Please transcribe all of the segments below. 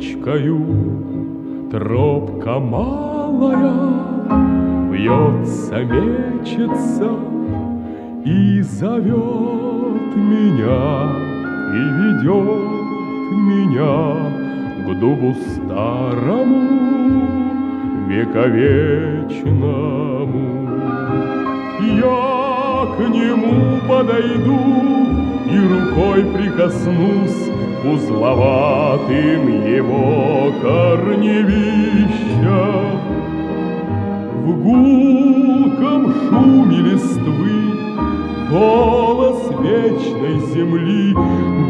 речкою. Тропка малая Вьется, мечется И зовет меня И ведет меня К дубу старому Вековечному. Я к нему подойду И рукой прикоснусь узловатым его корневища. В гулком шуме листвы голос вечной земли,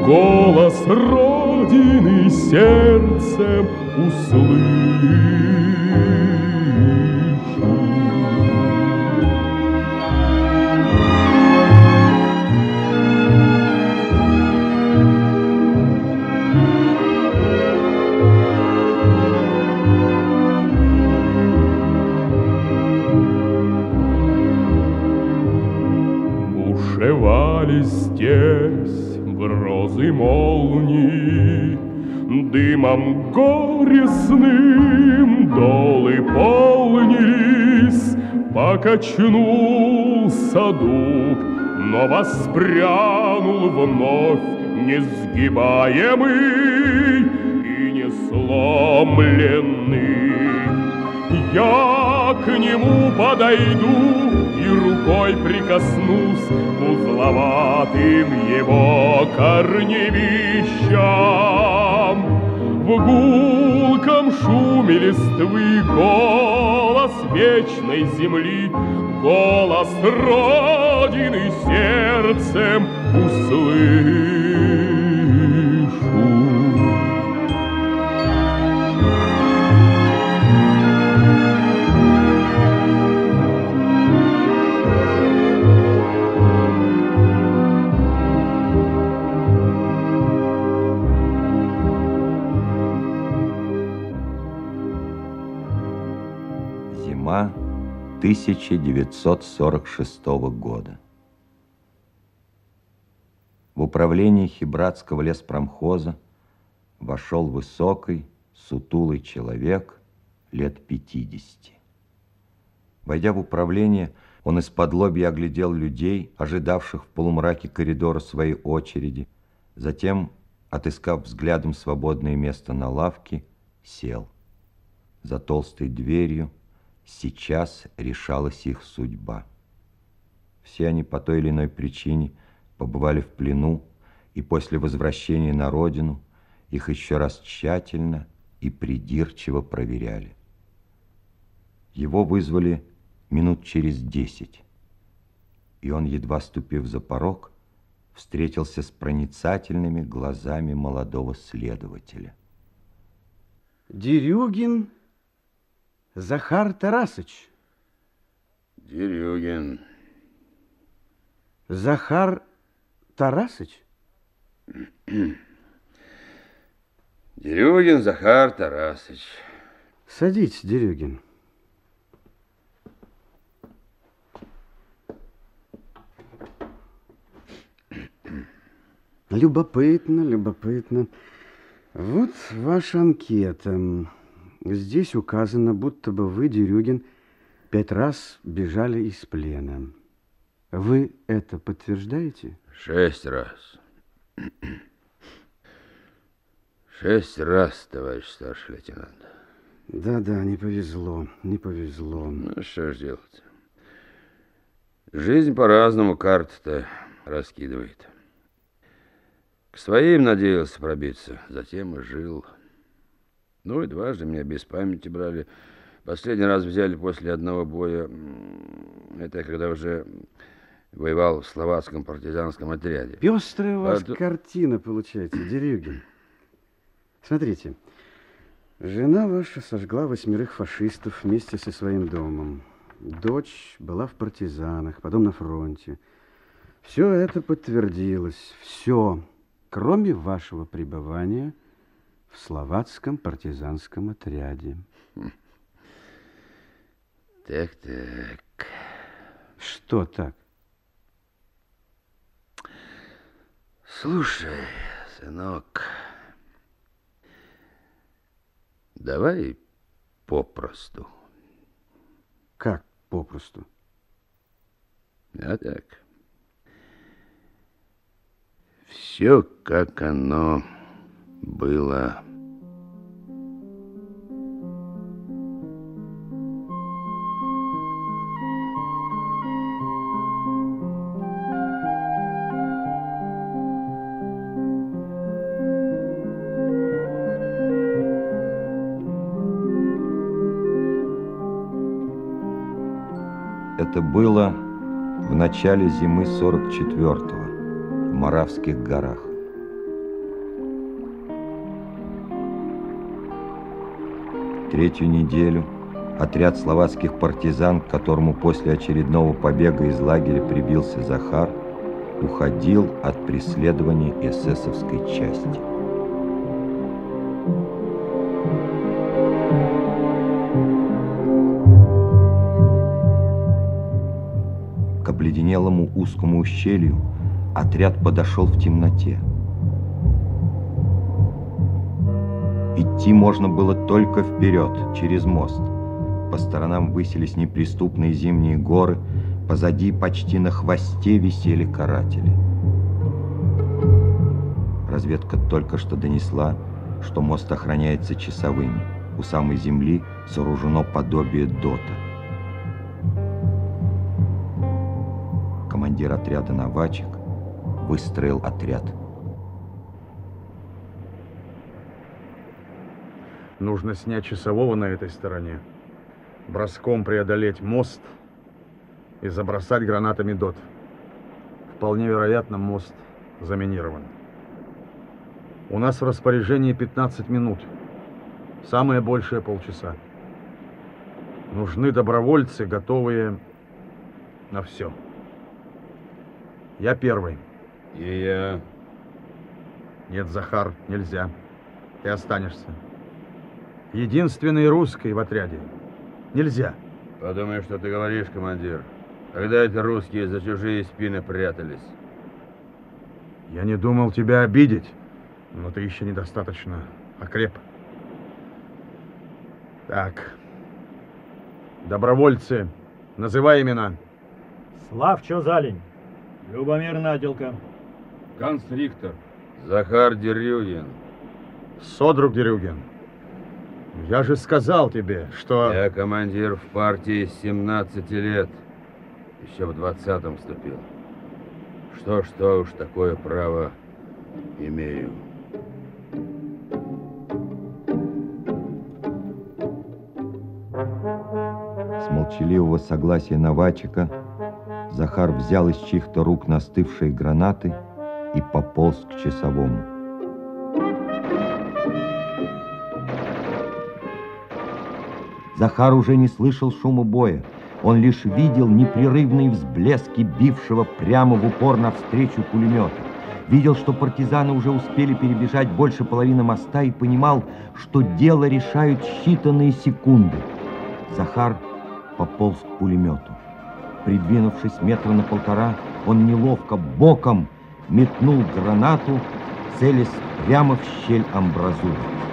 голос Родины сердцем услышу. Здесь грозы молний, Дымом горестным долы полнились, Покачнулся дуб, но воспрянул вновь Несгибаемый и несломленный. Я к нему подойду и рукой прикоснусь узловатым его корневищам. В гулком шуме листвы голос вечной земли, голос Родины сердцем услышу. 1946 года. В управление Хибратского леспромхоза вошел высокий, сутулый человек лет 50. Войдя в управление, он из-под лобья оглядел людей, ожидавших в полумраке коридора своей очереди, затем, отыскав взглядом свободное место на лавке, сел. За толстой дверью сейчас решалась их судьба. Все они по той или иной причине побывали в плену, и после возвращения на родину их еще раз тщательно и придирчиво проверяли. Его вызвали минут через десять, и он, едва ступив за порог, встретился с проницательными глазами молодого следователя. Дерюгин Захар Тарасыч. Дерюгин. Захар Тарасыч? Дерюгин Захар Тарасыч. Садитесь, Дерюгин. Любопытно, любопытно. Вот ваша анкета. Здесь указано, будто бы вы, Дерюгин, пять раз бежали из плена. Вы это подтверждаете? Шесть раз. Шесть раз, товарищ старший лейтенант. Да-да, не повезло, не повезло. Ну, что ж делать? Жизнь по-разному карты-то раскидывает. К своим надеялся пробиться, затем и жил. Ну и дважды меня без памяти брали. Последний раз взяли после одного боя. Это когда уже воевал в словацком партизанском отряде. Пестрая у вас А картина получается, Дерюгин. Смотрите, жена ваша сожгла восьмерых фашистов вместе со своим домом. Дочь была в партизанах, потом на фронте. Все это подтвердилось. Все, кроме вашего пребывания в словацком партизанском отряде. Так-так. Что так? Слушай, сынок, давай попросту. Как попросту? А так. Все, как оно было. Это было в начале зимы 44-го в Моравских горах. Третью неделю отряд словацких партизан, к которому после очередного побега из лагеря прибился Захар, уходил от преследования эсэсовской части. К обледенелому узкому ущелью отряд подошел в темноте. Идти можно было только вперед, через мост. По сторонам высились неприступные зимние горы, позади почти на хвосте висели каратели. Разведка только что донесла, что мост охраняется часовыми. У самой земли сооружено подобие дота. Командир отряда «Новачек» выстроил отряд. Нужно снять часового на этой стороне, броском преодолеть мост и забросать гранатами дот. Вполне вероятно, мост заминирован. У нас в распоряжении 15 минут. Самое большее полчаса. Нужны добровольцы, готовые на все. Я первый. И я... Нет, Захар, нельзя. Ты останешься. Единственный русский в отряде. Нельзя. Подумай, что ты говоришь, командир. Когда эти русские за чужие спины прятались? Я не думал тебя обидеть, но ты еще недостаточно окреп. Так. Добровольцы, называй имена. Славчо Залень, Любомир Наделка, Ганс Рихтер. Захар Дерюгин. Содруг Дерюгин. Я же сказал тебе, что... Я командир в партии с 17 лет. Еще в 20-м вступил. Что-что уж такое право имею. С молчаливого согласия Новачика Захар взял из чьих-то рук настывшие гранаты и пополз к часовому. Захар уже не слышал шума боя. Он лишь видел непрерывные взблески бившего прямо в упор навстречу пулемета. Видел, что партизаны уже успели перебежать больше половины моста и понимал, что дело решают считанные секунды. Захар пополз к пулемету. Придвинувшись метра на полтора, он неловко боком метнул гранату, целясь прямо в щель амбразуры.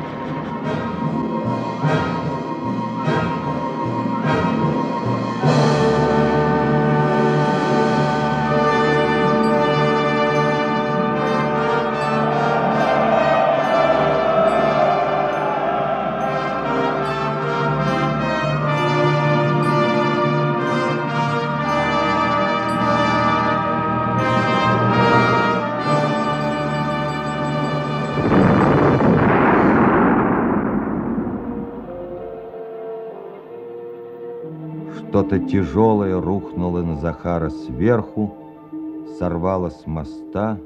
Что-то тяжелое рухнуло на Захара сверху, сорвало с моста.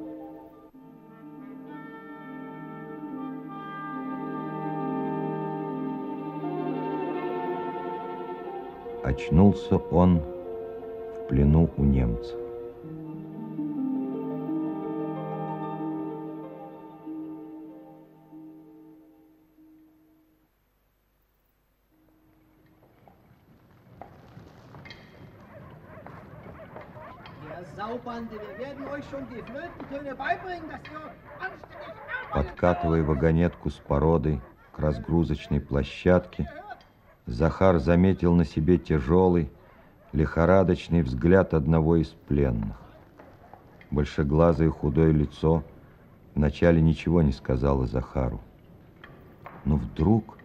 Очнулся он в плену у немцев. Подкатывая вагонетку с породой к разгрузочной площадке, Захар заметил на себе тяжелый, лихорадочный взгляд одного из пленных. Большеглазое худое лицо вначале ничего не сказала Захару. Но вдруг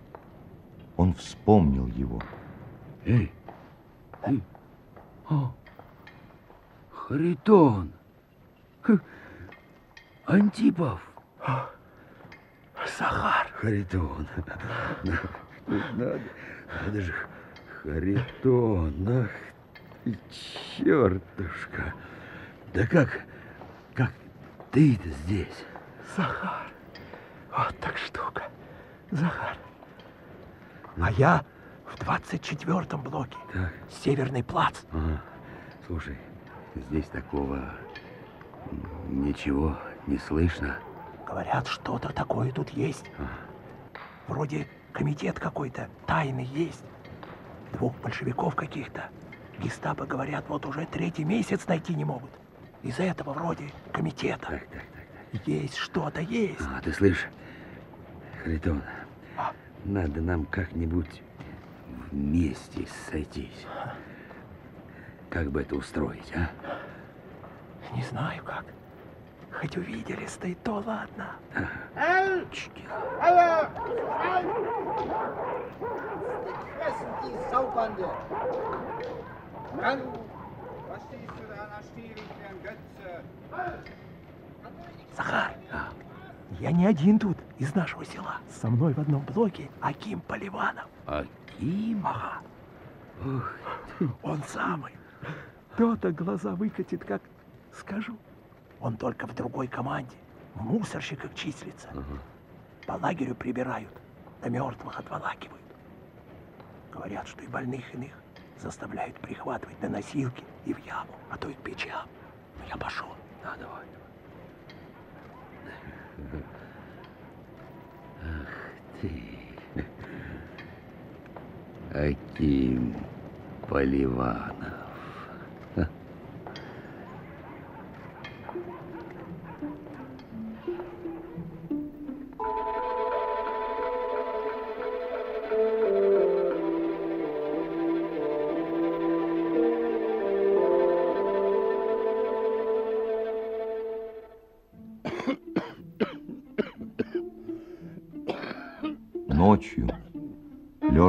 он вспомнил его. Эй, эй, о, Харитон, Антипов. Захар. Харитон. Надо, надо же, Харитон, ах ты чертушка. Да как, как ты-то здесь? Захар. Вот так штука. Захар. А я в 24-м блоке. Так. Северный плац. Ага. Слушай, здесь такого ничего не слышно. Говорят, что-то такое тут есть. Вроде комитет какой-то тайный есть. Двух большевиков каких-то. Гестапо, говорят, вот уже третий месяц найти не могут. Из-за этого вроде комитета. Так, так, так. Есть что-то, есть. А, ты слышишь, Харитон, А? надо нам как-нибудь вместе сойтись. Как бы это устроить, а? Не знаю как. Хоть увиделись-то и то ладно. Mann! Was stehst du da an Stiel, ein Götze? Захар, я не один тут из нашего села. Со мной в одном блоке Аким Поливанов. Аким? Ага, Ух, он самый. То-то глаза выкатит, как скажу. Он только в другой команде. В мусорщиках числится. По лагерю прибирают, на мертвых отволакивают. Говорят, что и больных иных заставляют прихватывать на носилки и в яму, а то и к печам. Ну, я пошел. да, давай, давай. Ах ты. Аким Поливанов.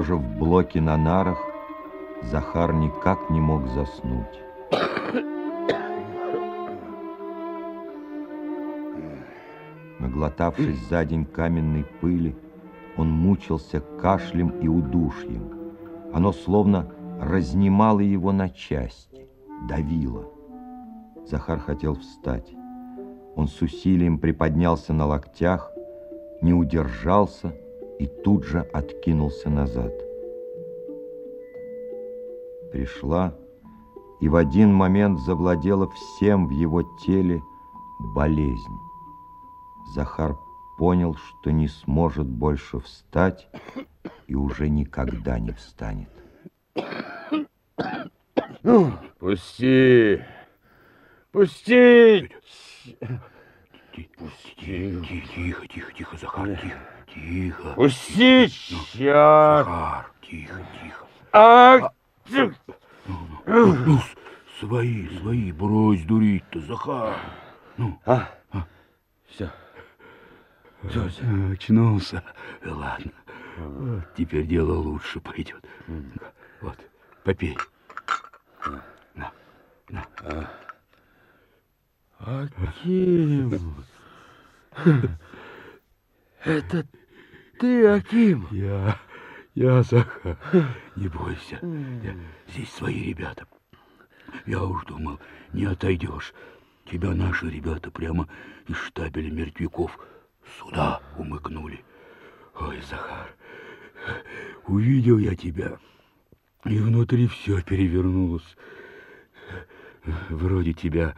Лежа в блоке на нарах, Захар никак не мог заснуть. Наглотавшись за день каменной пыли, он мучился кашлем и удушьем. Оно словно разнимало его на части, давило. Захар хотел встать. Он с усилием приподнялся на локтях, не удержался и тут же откинулся назад. Пришла и в один момент завладела всем в его теле болезнь. Захар понял, что не сможет больше встать и уже никогда не встанет. Пусти! Пусти! Тихо, тихо, тихо, тихо, Захар, тихо, тихо. Пусти, черт! Захар, тихо, тихо. А! Ну, с- свои, свои, брось дурить-то, Захар. А? Все. Все, все. Очнулся. Ладно. Вот теперь дело лучше пойдет. Вот, попей. На, на. Аким. Это ты, Аким? Я, я, Захар, не бойся. Я- здесь свои ребята. Я уж думал, не отойдешь. Тебя наши ребята прямо из штабеля мертвяков сюда умыкнули. Ой, Захар, увидел я тебя, и внутри все перевернулось. Вроде тебя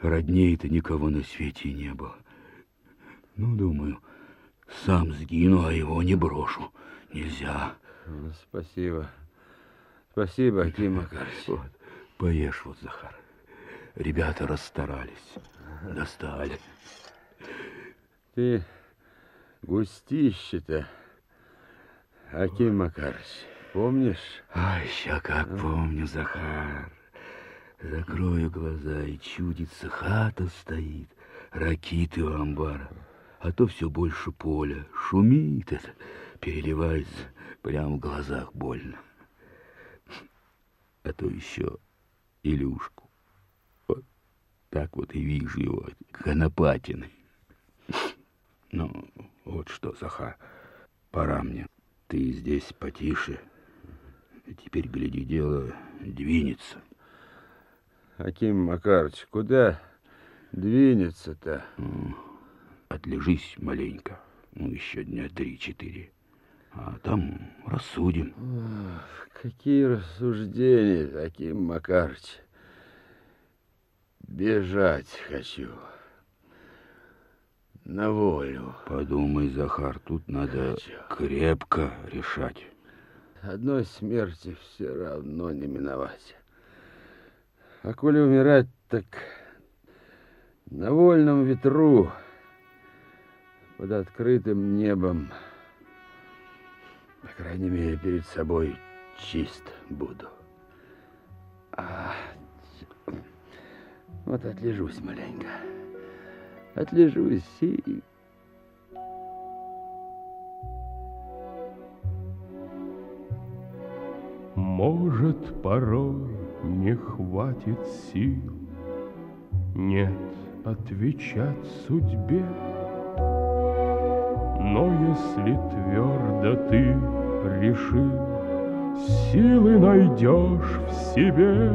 родней-то никого на свете не было. Ну, думаю, сам сгину, а его не брошу. Нельзя. Спасибо. Спасибо, Аким Макарович. Вот, поешь вот, Захар. Ребята расстарались, достали. Ты густище-то, Аким Макарович, помнишь? Ай, ща как помню, Захар. Закрою глаза, и чудится, хата стоит, ракиты у амбара. А то все больше поля, шумит это, переливается, прямо в глазах больно. А то еще Илюшку. Вот так вот и вижу его, конопатины. Ну, вот что, Захар, пора мне. Ты здесь потише. Теперь, гляди, дело двинется. Аким Макарович, куда двинется-то? Отлежись маленько. Ну, еще дня три-четыре. А там рассудим. Ох, какие рассуждения, Аким Макарович. Бежать хочу. На волю. Подумай, Захар, тут надо хочу. крепко решать. Одной смерти все равно не миновать. А коли умирать, так на вольном ветру, под открытым небом, по крайней мере, перед собой чист буду. А, вот отлежусь маленько. Отлежусь и... Может, порой не хватит сил, Нет, отвечать судьбе. Но если твердо ты решил, Силы найдешь в себе.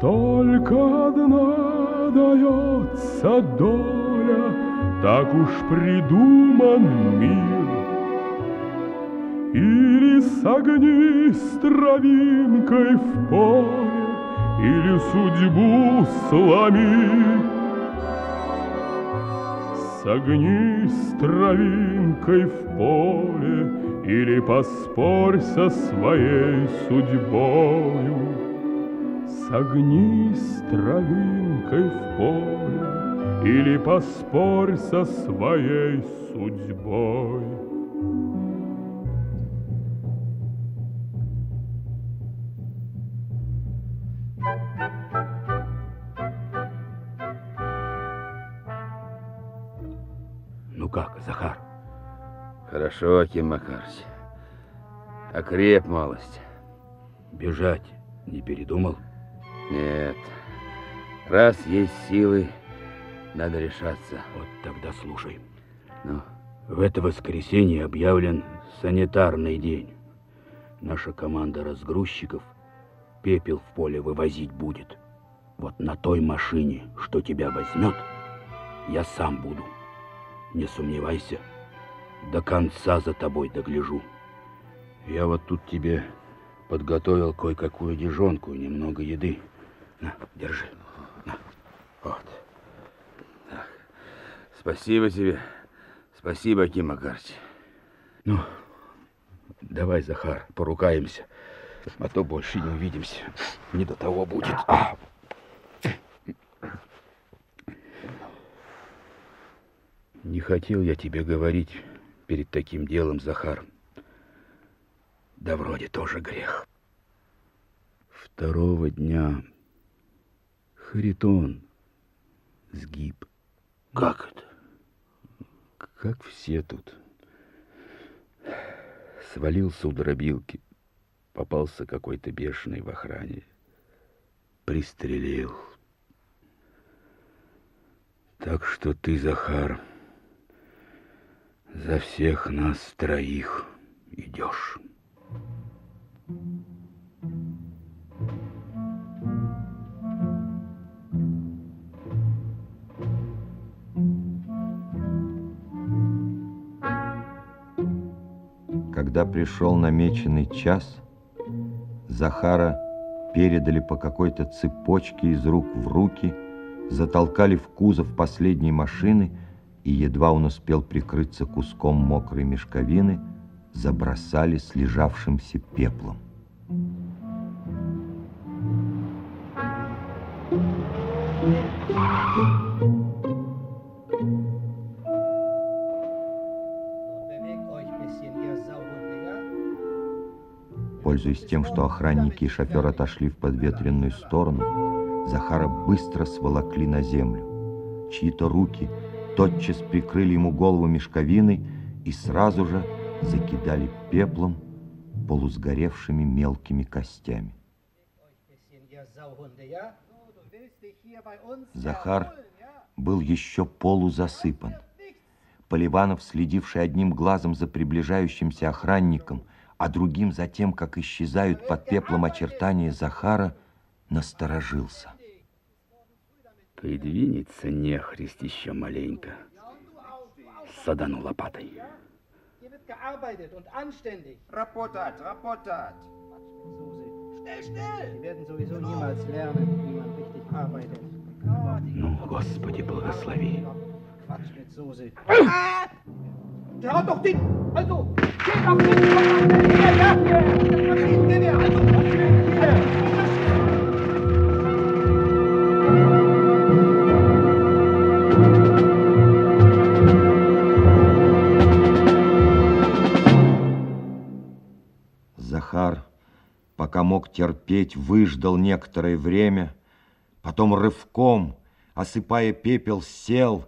Только одна дается доля, Так уж придуман мир. Или согни с травинкой в поле, Или судьбу сломи. Согни с травинкой в поле, Или поспорь со своей судьбою. Согни с травинкой в поле, Или поспорь со своей судьбой. Хорошо, Аким Макарович. Окреп малость. Бежать не передумал? Нет. Раз есть силы, надо решаться. Вот тогда слушай. Ну? В это воскресенье объявлен санитарный день. Наша команда разгрузчиков пепел в поле вывозить будет. Вот на той машине, что тебя возьмет, я сам буду. Не сомневайся, до конца за тобой догляжу. Я вот тут тебе подготовил кое-какую дежонку, немного еды. На, держи. На. Вот. Так. Спасибо тебе. Спасибо, Аким Макарович. Ну, давай, Захар, порукаемся, а то больше не увидимся. Не до того будет. А. Не хотел я тебе говорить перед таким делом, Захар. Да вроде тоже грех. Второго дня Харитон сгиб. Как это? Как все тут. Свалился у дробилки. Попался какой-то бешеный в охране. Пристрелил. Так что ты, Захар, за всех нас троих идешь. Когда пришел намеченный час, Захара передали по какой-то цепочке из рук в руки, затолкали в кузов последней машины и, едва он успел прикрыться куском мокрой мешковины, забросали слежавшимся пеплом. Пользуясь тем, что охранники и шофер отошли в подветренную сторону, Захара быстро сволокли на землю. Чьи-то руки тотчас прикрыли ему голову мешковиной и сразу же закидали пеплом полусгоревшими мелкими костями. Захар был еще полузасыпан. Поливанов, следивший одним глазом за приближающимся охранником, а другим за тем, как исчезают под пеплом очертания Захара, насторожился. Придвинется нехрист еще маленько. Садану лопатой. richtig arbeitet. Ну, Господи, благослови. Ah! Der hat doch den... Also, geht auf den... Hinterher, hier! Das Maschinengewehr! Also, hier! Мог терпеть, выждал некоторое время, потом рывком, осыпая пепел, сел,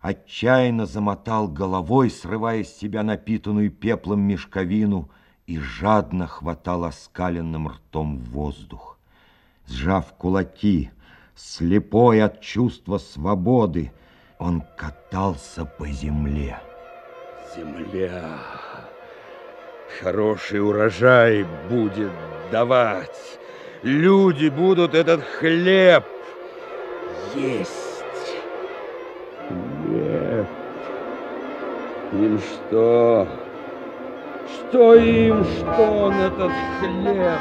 отчаянно замотал головой, срывая с себя напитанную пеплом мешковину и жадно хватал оскаленным ртом воздух. Сжав кулаки, слепой от чувства свободы, он катался по земле. Земля хороший урожай будет давать. Люди будут этот хлеб есть. Нет. Им что? Что им, что он этот хлеб?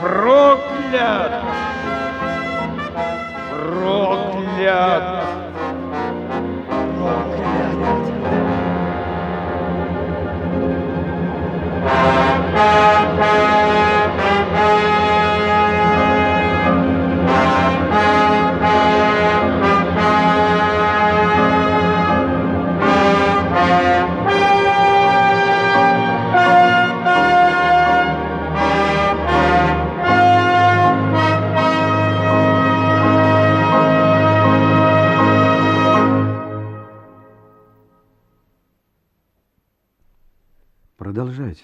Проклят! Проклят!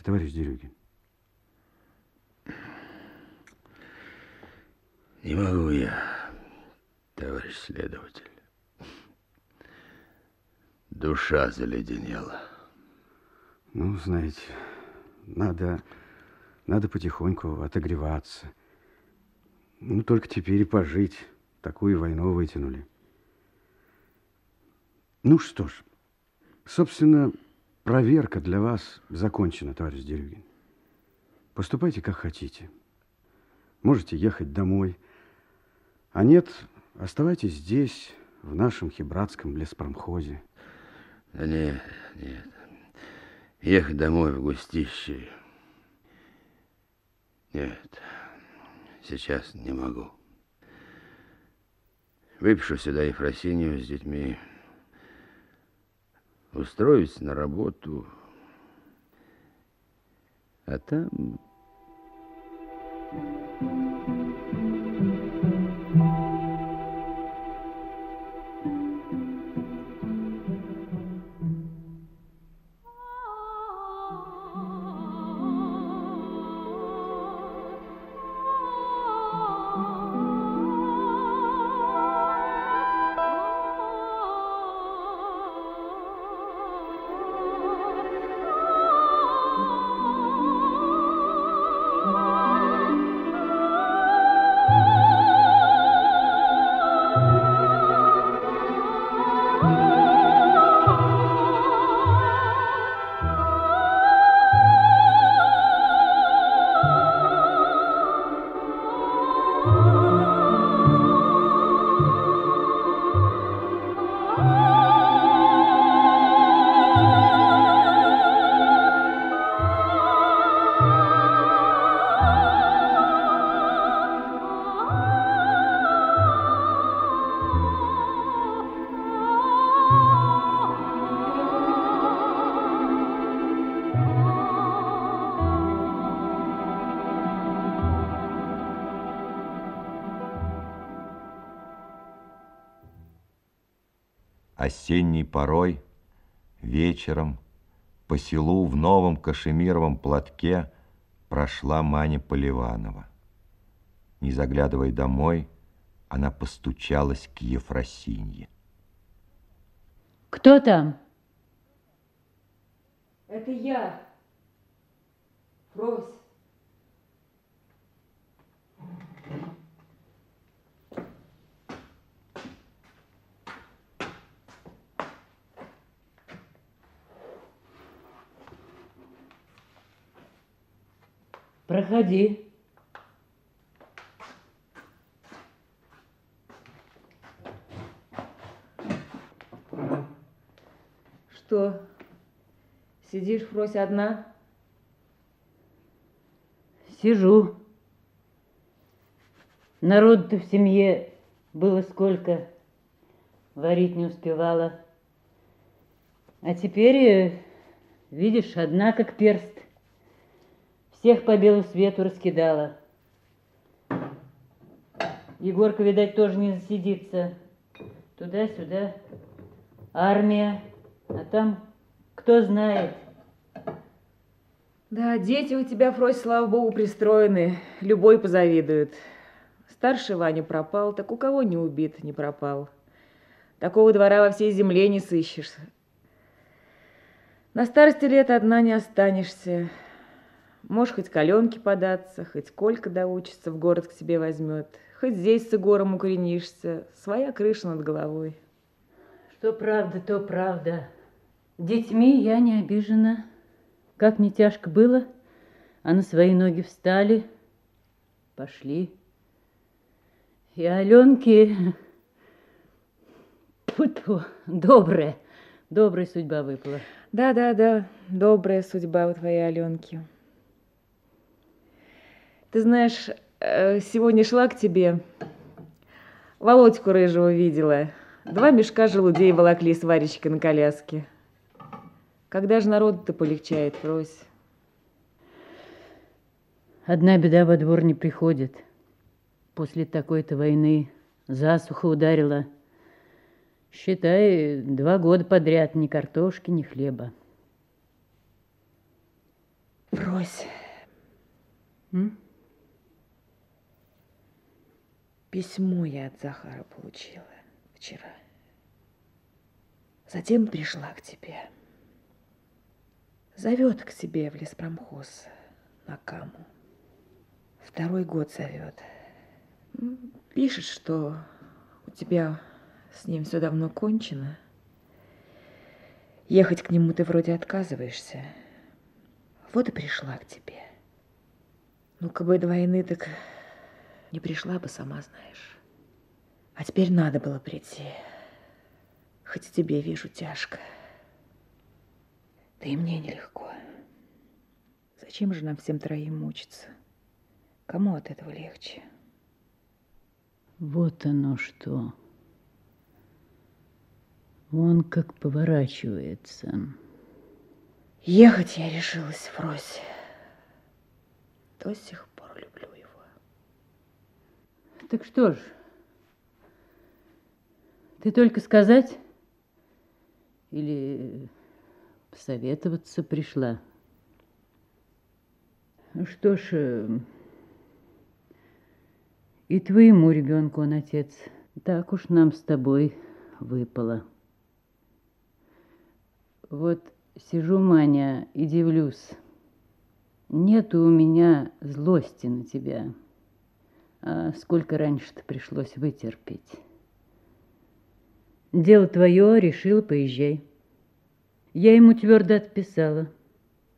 Товарищ Дерюгин. Не могу я, товарищ следователь. Душа заледенела. Ну, знаете, надо, надо потихоньку отогреваться. Ну, только теперь и пожить. Такую войну вытянули. Ну что ж, собственно, проверка для вас закончена, товарищ Дерюгин. Поступайте, как хотите. Можете ехать домой. А нет, оставайтесь здесь, в нашем хибратском леспромхозе. Да нет, нет. Ехать домой в густище. Нет, сейчас не могу. Выпишу сюда Ефросинию с детьми. Устроюсь на работу. А там... Осенней порой, вечером, по селу в новом кашемировом платке прошла Маня Поливанова. Не заглядывая домой, она постучалась к Ефросинье. Кто там? Это я, Фрось. Проходи. Что, сидишь, Фрось, одна? Сижу. Народ-то в семье было сколько, варить не успевала. А теперь, э, видишь, одна как перст. Всех по белу свету раскидала. Егорка, видать, тоже не засидится. Туда-сюда. Армия. А там кто знает. Да, дети у тебя, Фрось, слава богу, пристроены. Любой позавидует. Старший Ваня пропал, так у кого не убит, не пропал. Такого двора во всей земле не сыщешь. На старости лет одна не останешься. Можешь хоть коленки податься, хоть Колька доучится, в город к себе возьмет. Хоть здесь с Егором укоренишься. Своя крыша над головой. Что правда, то правда. Детьми я не обижена. Как не тяжко было, а на свои ноги встали, пошли. И Аленке Тьфу-тьфу, добрая, добрая судьба выпала. Да-да-да, добрая судьба у твоей Аленки. Ты знаешь, э, сегодня шла к тебе, Володьку рыжего видела. Два мешка желудей волокли с Варечкой на коляске. Когда же народу-то полегчает, Фрось? Одна беда во двор не приходит. После такой-то войны засуха ударила. Считай, два года подряд ни картошки, ни хлеба. Фрось. М? Письмо я от Захара получила вчера. Затем пришла к тебе. Зовет к себе в леспромхоз на Каму. Второй год зовет. Пишет, что у тебя с ним все давно кончено. Ехать к нему ты вроде отказываешься. Вот и пришла к тебе. Ну, как бы до войны, так не пришла бы, сама знаешь. А теперь надо было прийти. Хоть тебе вижу тяжко. Да и мне нелегко. Зачем же нам всем троим мучиться? Кому от этого легче? Вот оно что. Вон как поворачивается. Ехать я решилась, Фрось. До сих. Так что ж, ты только сказать или посоветоваться пришла? Ну что ж, э, и твоему ребенку он отец. Так уж нам с тобой выпало. Вот сижу, Маня, и дивлюсь. Нету у меня злости на тебя. А сколько раньше-то пришлось вытерпеть. Дело твое, решила, поезжай. Я ему твердо отписала,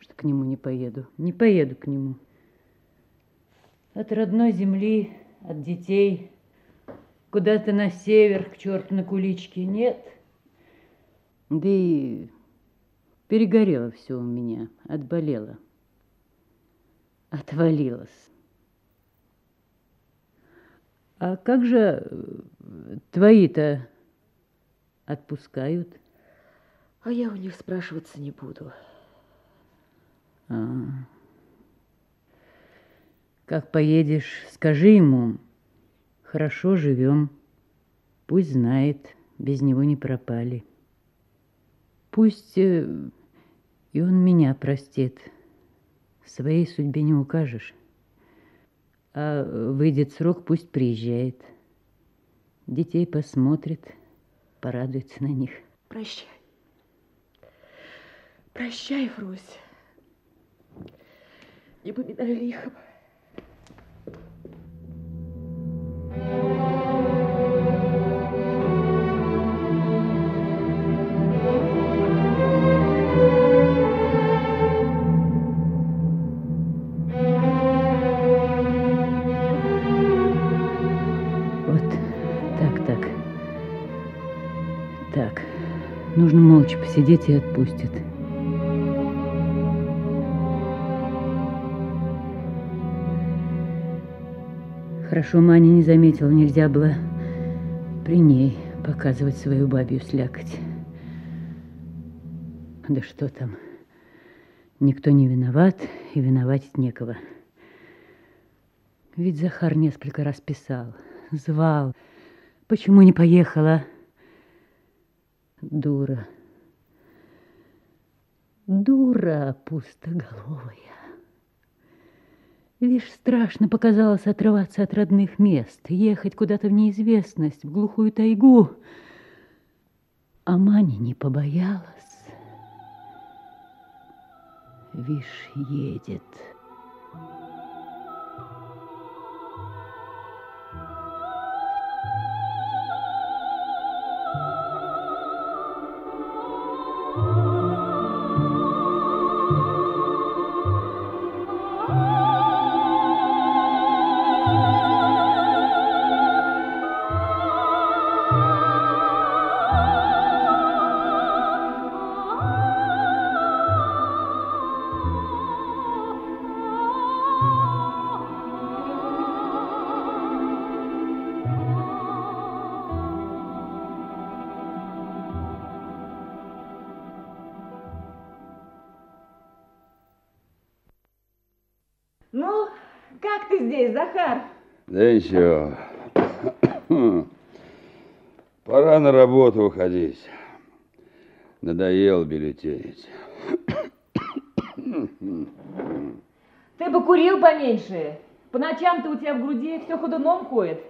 что к нему не поеду. Не поеду к нему. От родной земли, от детей, куда-то на север, к черту на куличке. Нет. Да и перегорело все у меня, отболело. Отвалилось. А как же э, твои-то отпускают? А я у них спрашиваться не буду. А. Как поедешь, скажи ему, хорошо живем, пусть знает, без него не пропали. Пусть э, и он меня простит. Своей судьбе не укажешь. А выйдет срок, пусть приезжает. Детей посмотрит, порадуется на них. Прощай. Прощай, Фрусь. Не поминай лихом. Вот Молча посидеть и отпустит. Хорошо, Маня не заметила, нельзя было при ней показывать свою бабью слякоть. Да что там, никто не виноват, и виноватить некого. Ведь Захар несколько раз писал, звал. Почему не поехала? Дура. Дура пустоголовая. Вишь, страшно показалось отрываться от родных мест, ехать куда-то в неизвестность, в глухую тайгу. А Маня не побоялась. Вишь, едет. Да ничего. Пора на работу уходить. Надоел бюллетенить. Ты бы курил поменьше. По ночам-то у тебя в груди все ходуном ходит.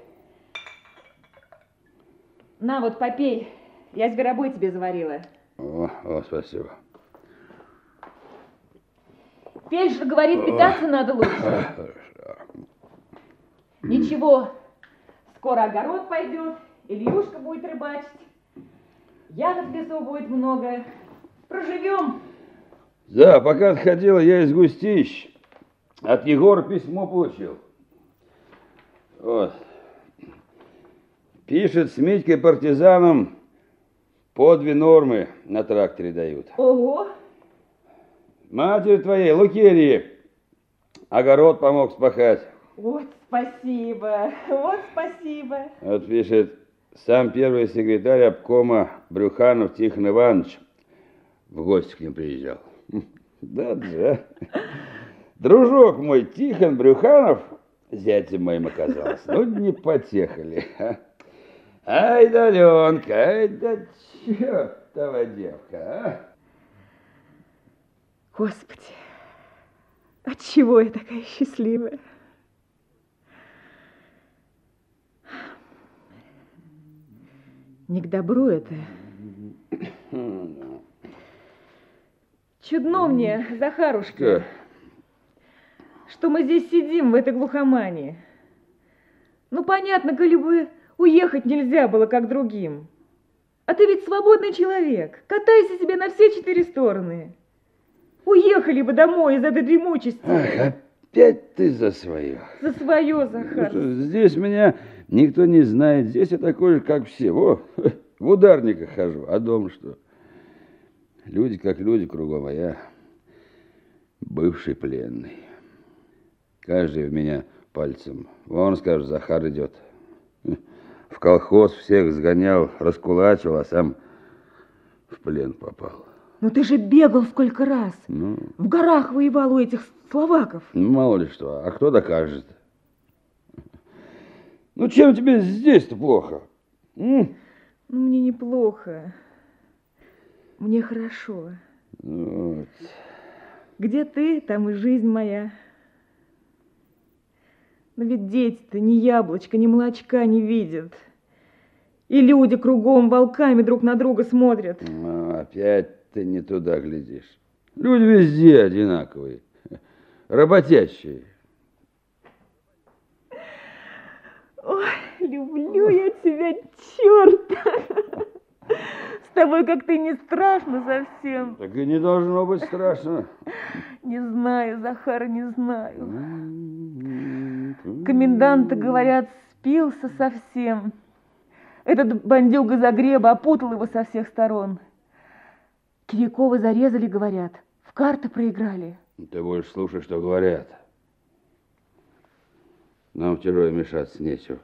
На, вот попей. Я зверобой тебе заварила. О, о, спасибо. Фельдшер говорит, питаться надо лучше. Ничего, скоро огород пойдет, Ильюшка будет рыбачить. Ягод в лесу будет много. Проживем. Да, пока отходила, я из Густищ. От Егора письмо получил. Вот. Пишет, с Митькой партизаном по две нормы на тракторе дают. Ого! Матери твоей, Лукерии, огород помог спахать. Вот спасибо, вот спасибо. Вот пишет, сам первый секретарь обкома Брюханов Тихон Иванович в гости к ним приезжал. Да-да. Дружок мой Тихон Брюханов зятем моим оказался. Ну, не потехали. а. Ай да Ленка, ай да чертова девка, а. Господи, от чего я такая счастливая? Не к добру это. Чудно мне, Захарушка, что мы здесь сидим в этой глухомании. Ну, понятно, коли бы уехать нельзя было, как другим. А ты ведь свободный человек. Катайся себе на все четыре стороны. Уехали бы домой из этой дремучести. Ах, опять ты за свое. За свое, Захар. Здесь меня никто не знает. Здесь я такой же, как все. Во, в ударниках хожу. А дома что? Люди как люди кругом, а я бывший пленный. Каждый в меня пальцем. Вон, скажет, Захар идет. В колхоз всех сгонял, раскулачил, а сам в плен попал. Ну ты же бегал сколько раз. Ну, В горах воевал у этих словаков. ну, мало ли что. А кто докажет? Ну, чем тебе здесь-то плохо? М? Ну, мне неплохо. Мне хорошо. Вот. Где ты, там и жизнь моя. Но ведь дети-то ни яблочка, ни молочка не видят. И люди кругом волками друг на друга смотрят. Ну, опять ты не туда глядишь. Люди везде одинаковые. Работящие. Ой, люблю я тебя, черт! С тобой как-то не страшно совсем. Так и не должно быть страшно. Не знаю, Захар, не знаю. Комендант, говорят, спился совсем. Этот бандюга Загреба опутал его со всех сторон. Кирякова зарезали, говорят. В карты проиграли. Ты будешь слушать, что говорят. Нам в чужое мешаться нечего.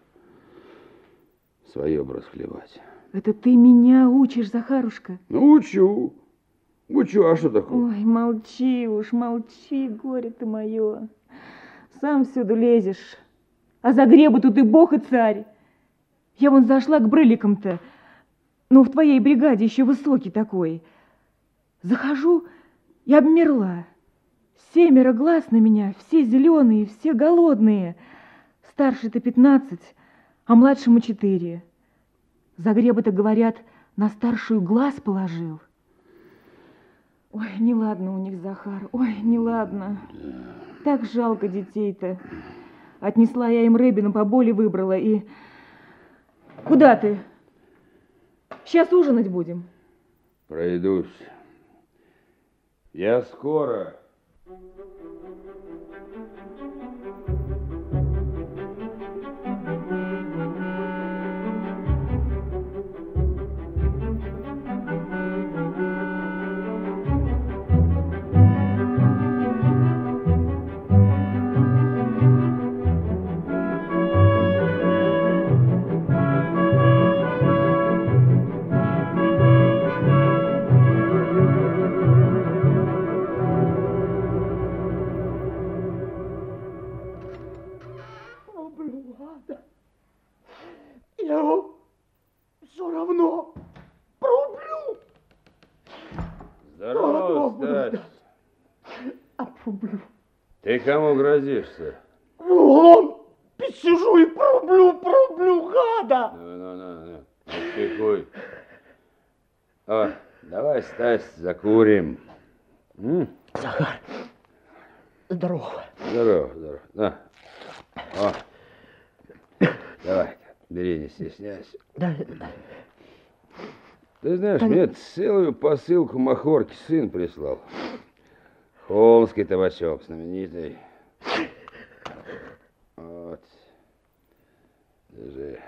Свой образ хлебать. Это ты меня учишь, Захарушка? Ну, учу. Учу, а что такое? Ой, молчи уж, молчи, горе ты мое. Сам всюду лезешь. А за гребу тут и бог, и царь. Я вон зашла к брыликам-то. Ну, в твоей бригаде еще высокий такой. Захожу и обмерла. Семеро глаз на меня, все зеленые, все голодные. Старший-то пятнадцать, а младшему четыре. Загреба-то, говорят, на старшую глаз положил. Ой, неладно у них, Захар, ой, неладно. Так жалко детей-то. Отнесла я им рыбину, поболе выбрала и... Куда ты? Сейчас ужинать будем. Пройдусь. Я скоро. Кому грозишься? Вон, посижу и порублю, порублю, гада. Ну, ну, ну, ну. Пикуй. О, давай, Стась, закурим. М? Захар, здорово. Здорово, здорово. На. О. Давай, бери, не стесняйся. Да, Ты знаешь, мне целую посылку махорки сын прислал. Холмский табачок знаменитый. Вот. Держи.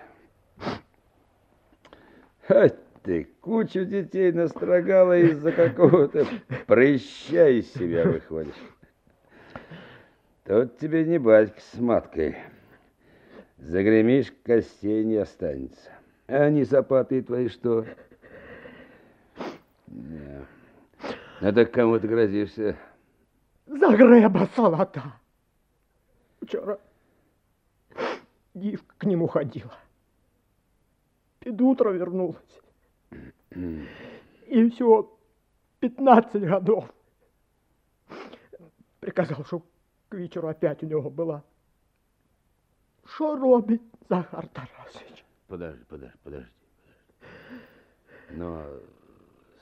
Ха ты, кучу детей настрогала из-за какого-то прыща из себя выходишь. Тут тебе не батька с маткой. Загремишь, костей не останется. А они сапатые твои что? Не. Ну так кому ты грозишься? Загреба салата. Вчера Дивка к нему ходила. Під утро вернулась. И все 15 годов. Приказал, чтобы к вечеру опять у него была. Что робить, Захар Тарасович? Подожди, подожди, подожди. Но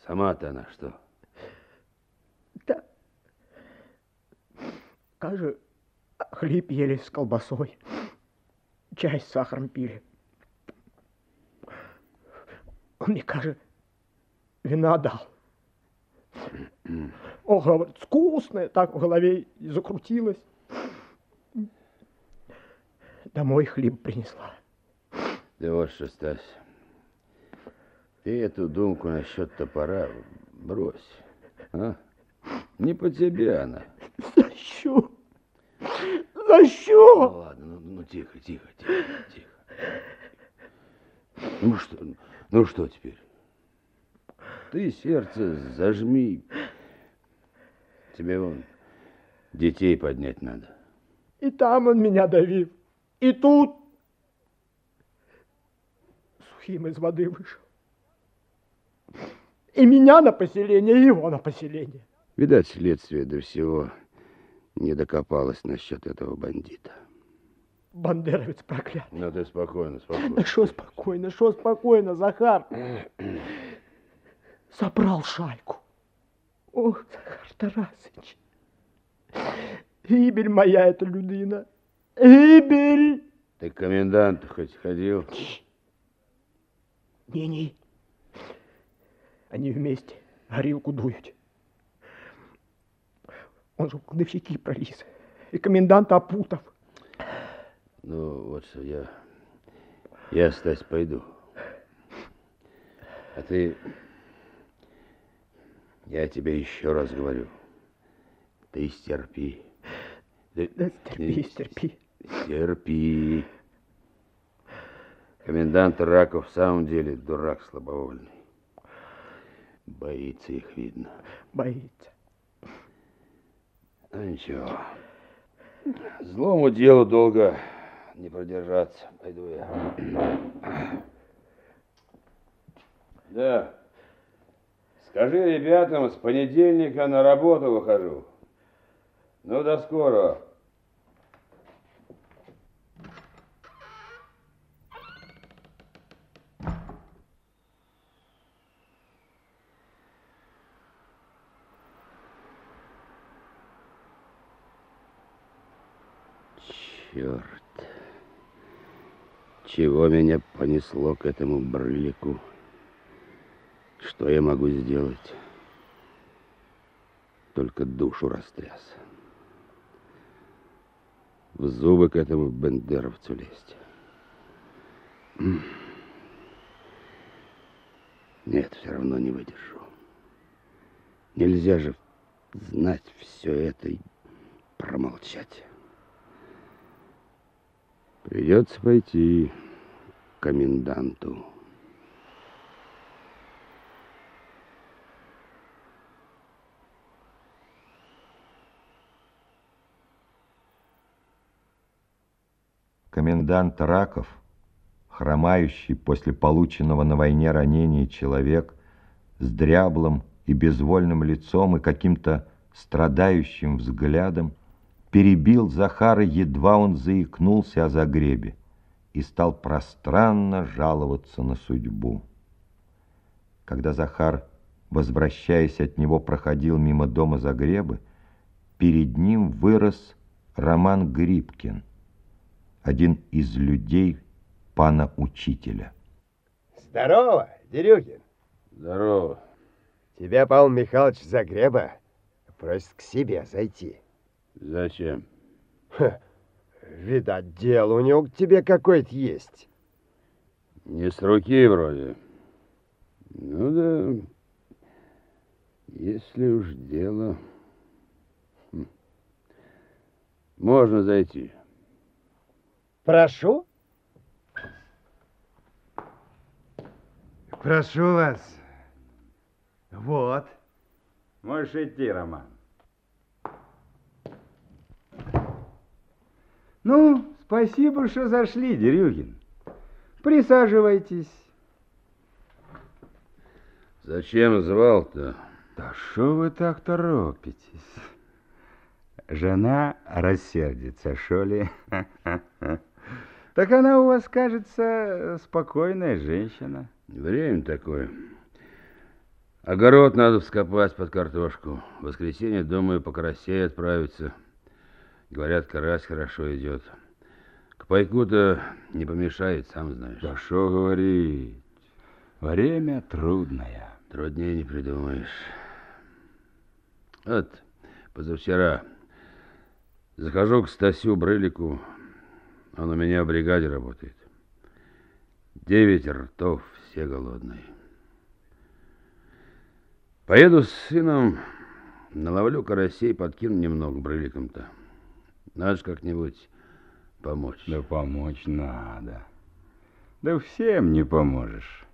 сама-то она что? Да. Каже, хлеб ели с колбасой. Чай с сахаром пили. Он мне, каже, вина дал. О, говорит, вкусное, так в голове и закрутилось. Домой хлеб принесла. Да вот что, Стась, ты эту думку насчет топора брось, а? Не по тебе она. За что? За что? Ну ладно, ну, ну тихо, тихо, тихо, тихо. Ну что, ну что теперь? Ты сердце зажми. Тебе вон детей поднять надо. И там он меня давил. И тут сухим из воды вышел. И меня на поселение, и его на поселение. Видать, следствие до всего не докопалось насчет этого бандита. Бандеровец проклятый. Ну ты спокойно, спокойно. Да что спокойно, что спокойно, Захар. Собрал шайку. Ох, Захар Тарасыч. Гибель моя эта людина. Гибель. Ты к коменданту хоть ходил? Не-не. Они вместе горилку дуют. Он же кладовщики пролез. И коменданта опутав. Ну, вот что, я... Я, Стась, пойду. А ты... Я тебе еще раз говорю. Ты стерпи. Ты... Да, стерпи, стерпи. Стерпи. Комендант Раков в самом деле дурак слабовольный. Боится их, видно. Боится. Ну, ничего. Злому делу долго не продержаться. Пойду я. Да. Скажи ребятам, с понедельника на работу выхожу. Ну, до скорого. Черт. Чего меня понесло к этому брылику? Что я могу сделать? Только душу растряс. В зубы к этому бендеровцу лезть. Нет, все равно не выдержу. Нельзя же знать все это и промолчать. Придется пойти к коменданту. Комендант Раков, хромающий после полученного на войне ранения человек, с дряблым и безвольным лицом и каким-то страдающим взглядом, перебил Захара, едва он заикнулся о загребе, и стал пространно жаловаться на судьбу. Когда Захар, возвращаясь от него, проходил мимо дома Загребы, перед ним вырос Роман Грибкин, один из людей пана-учителя. Здорово, Дерюгин. Здорово. Тебя Павел Михайлович Загреба просит к себе зайти. Зачем? Ха, видать, дело у него к тебе какое-то есть. Не с руки вроде. Ну да, если уж дело... Хм. Можно зайти. Прошу. Прошу вас. Вот. Можешь идти, Роман. Ну, спасибо, что зашли, Дерюгин. Присаживайтесь. Зачем звал-то? Да что вы так торопитесь? Жена рассердится, что ли? Так она у вас, кажется, спокойная женщина. Время такое. Огород надо вскопать под картошку. В воскресенье, думаю, по карасей отправиться. Говорят, карась хорошо идет. К пайку-то не помешает, сам знаешь. Да что говорить. Время трудное. Труднее не придумаешь. Вот, позавчера захожу к Стасю Брылику. Он у меня в бригаде работает. Девять ртов, все голодные. Поеду с сыном, наловлю карасей, подкину немного брыликом-то. Надо же как-нибудь помочь. Да помочь надо. Да всем не поможешь.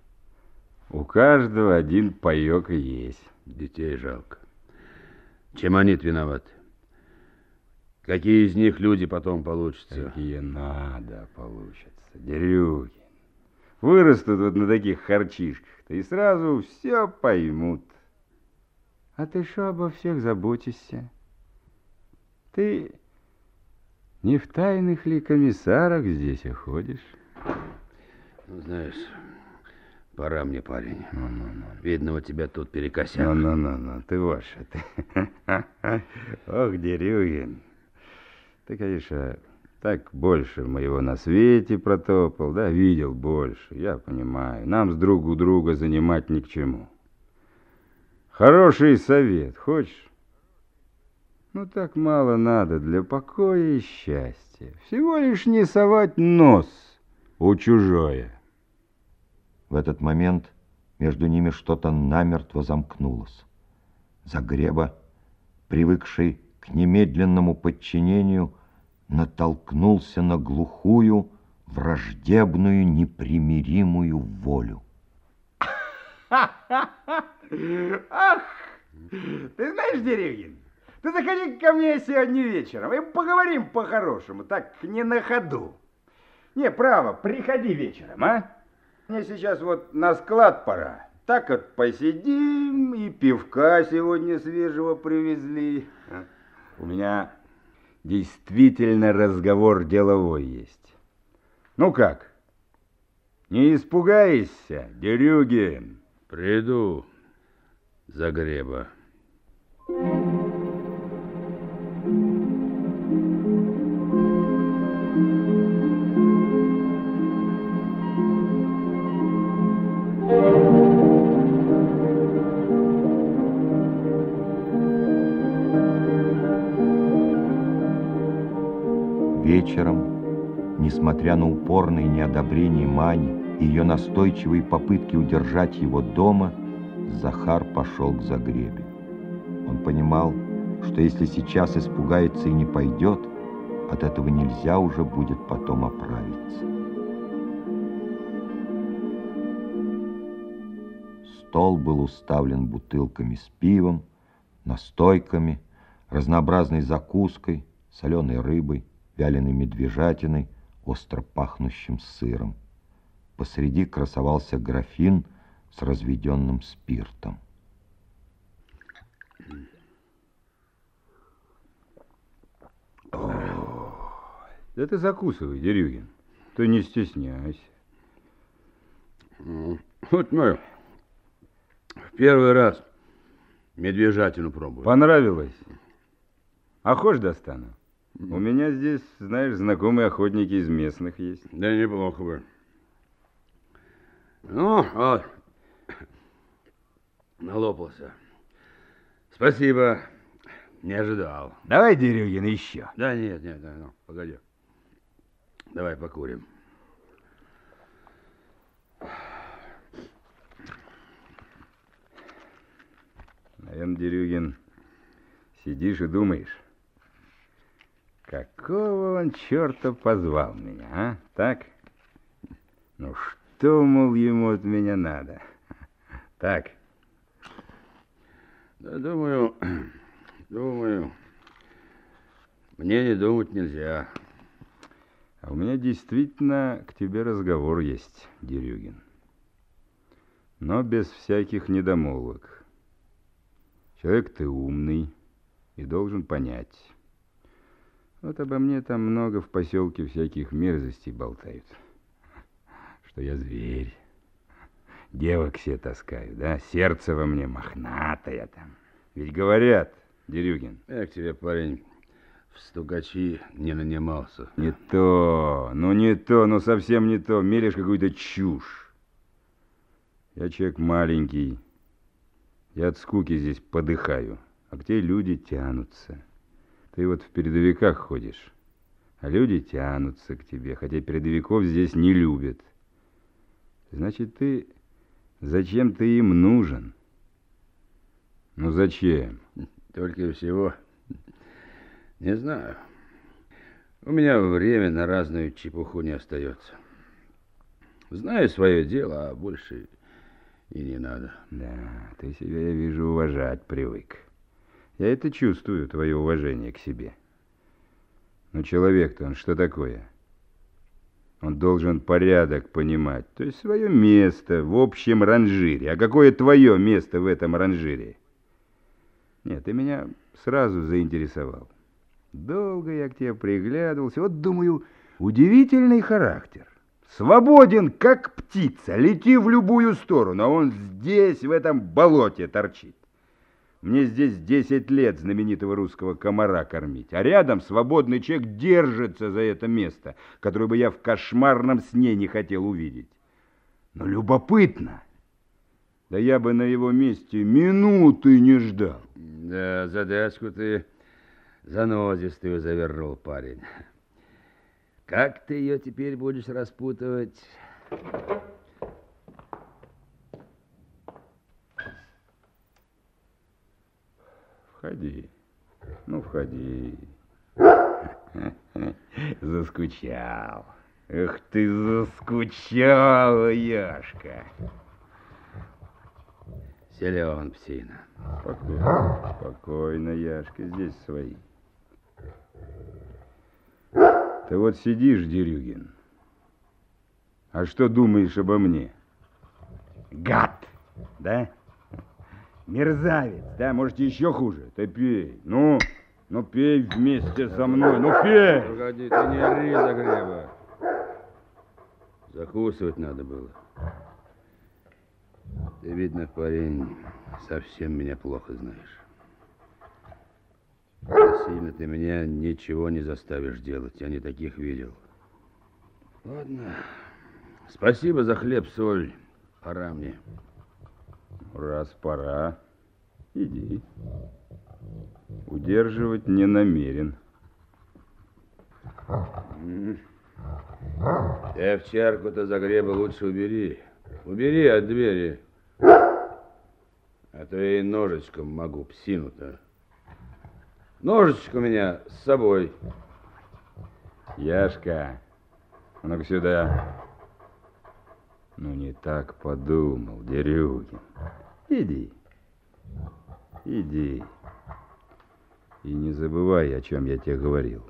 У каждого один паек и есть. Детей жалко. Чем они виноваты? Какие из них люди потом получатся? Какие надо получатся. Дерюгин, Вырастут вот на таких харчишках-то и сразу все поймут. А ты что обо всех заботишься? Ты не в тайных ли комиссарах здесь ходишь? Ну, знаешь, пора мне, парень. Ну, ну, ну. Видно, вот тебя тут перекосят. Ну, ну, ну, ну, ты ваша. Ты. Ох, Дерюгин. Ты, конечно, так больше моего на свете протопал, да, видел больше, я понимаю. Нам с друг у друга занимать ни к чему. Хороший совет, хочешь? Ну, так мало надо для покоя и счастья. Всего лишь не совать нос у чужое. В этот момент между ними что-то намертво замкнулось. Загреба, привыкший к немедленному подчинению, натолкнулся на глухую, враждебную, непримиримую волю. Ах, ты знаешь, Деревин, ты заходи ко мне сегодня вечером и поговорим по-хорошему, так не на ходу. Не, право, приходи вечером, а? Мне сейчас вот на склад пора. Так вот посидим, и пивка сегодня свежего привезли. У меня действительно разговор деловой есть. Ну как? Не испугаешься, Дерюгин? Приду, Загреба. Несмотря на упорное неодобрение Мани и ее настойчивые попытки удержать его дома, Захар пошел к Загребе. Он понимал, что если сейчас испугается и не пойдет, от этого нельзя уже будет потом оправиться. Стол был уставлен бутылками с пивом, настойками, разнообразной закуской, соленой рыбой, вяленой медвежатиной, остро пахнущим сыром. Посреди красовался графин с разведенным спиртом. Да ты закусывай, Дерюгин. Ты не стесняйся. Вот мой в первый раз медвежатину пробую. Понравилось? А хочешь достану? У меня здесь, знаешь, знакомые охотники из местных есть. Да неплохо бы. Ну, вот. Налопался. Спасибо. Не ожидал. Давай, Дерюгин, еще. Да нет, нет, да, ну, погоди. Давай покурим. Наверное, Дерюгин, сидишь и думаешь, Какого он черта позвал меня, а? Так? Ну что, мол, ему от меня надо? Так. Да, думаю, думаю, мне не думать нельзя. А у меня действительно к тебе разговор есть, Дерюгин. Но без всяких недомолвок. Человек ты умный и должен понять. Вот обо мне там много в поселке всяких мерзостей болтают. Что я зверь. Девок все таскаю, да? Сердце во мне мохнатое там. Ведь говорят, Дерюгин. Я к тебе, парень, в стукачи не нанимался. Не то, ну не то, ну совсем не то. Меришь какую-то чушь. Я человек маленький. Я от скуки здесь подыхаю, а к тебе люди тянутся. Ты вот в передовиках ходишь, а люди тянутся к тебе, хотя передовиков здесь не любят. Значит, ты... Зачем ты им нужен? Ну, зачем? Только всего... Не знаю. У меня время на разную чепуху не остается. Знаю свое дело, а больше и не надо. Да, ты себя, я вижу, уважать привык. Я это чувствую, твое уважение к себе. Но человек-то он что такое? Он должен порядок понимать, то есть свое место в общем ранжире. А какое твое место в этом ранжире? Нет, ты меня сразу заинтересовал. Долго я к тебе приглядывался. Вот, думаю, удивительный характер. Свободен, как птица, лети в любую сторону, а он здесь, в этом болоте торчит. Мне здесь 10 лет знаменитого русского комара кормить, а рядом свободный человек держится за это место, которое бы я в кошмарном сне не хотел увидеть. Но любопытно. Да я бы на его месте минуты не ждал. Да, задачку ты занозистую завернул, парень. Как ты ее теперь будешь распутывать? Входи. Ну, входи. Заскучал. Эх ты заскучал, Яшка. Силен, псина. Спокойно, спокойно, Яшка, здесь свои. Ты вот сидишь, Дерюгин. А что думаешь обо мне? Гад, да? Мерзавец, да, может, еще хуже. Ты пей, ну, ну пей вместе со мной, ну пей. Погоди, ты не ори, Загреба. Закусывать надо было. Ты, видно, парень, совсем меня плохо знаешь. Сильно ты меня ничего не заставишь делать, я не таких видел. Ладно, спасибо за хлеб, соль, пора мне. Раз пора, иди. Удерживать не намерен. Ты овчарку-то за греба лучше убери. Убери от двери. А то я и ножичком могу псину-то. Ножичек у меня с собой. Яшка, ну-ка сюда. Ну, не так подумал, Дерюгин. Иди. Иди. И не забывай, о чем я тебе говорил.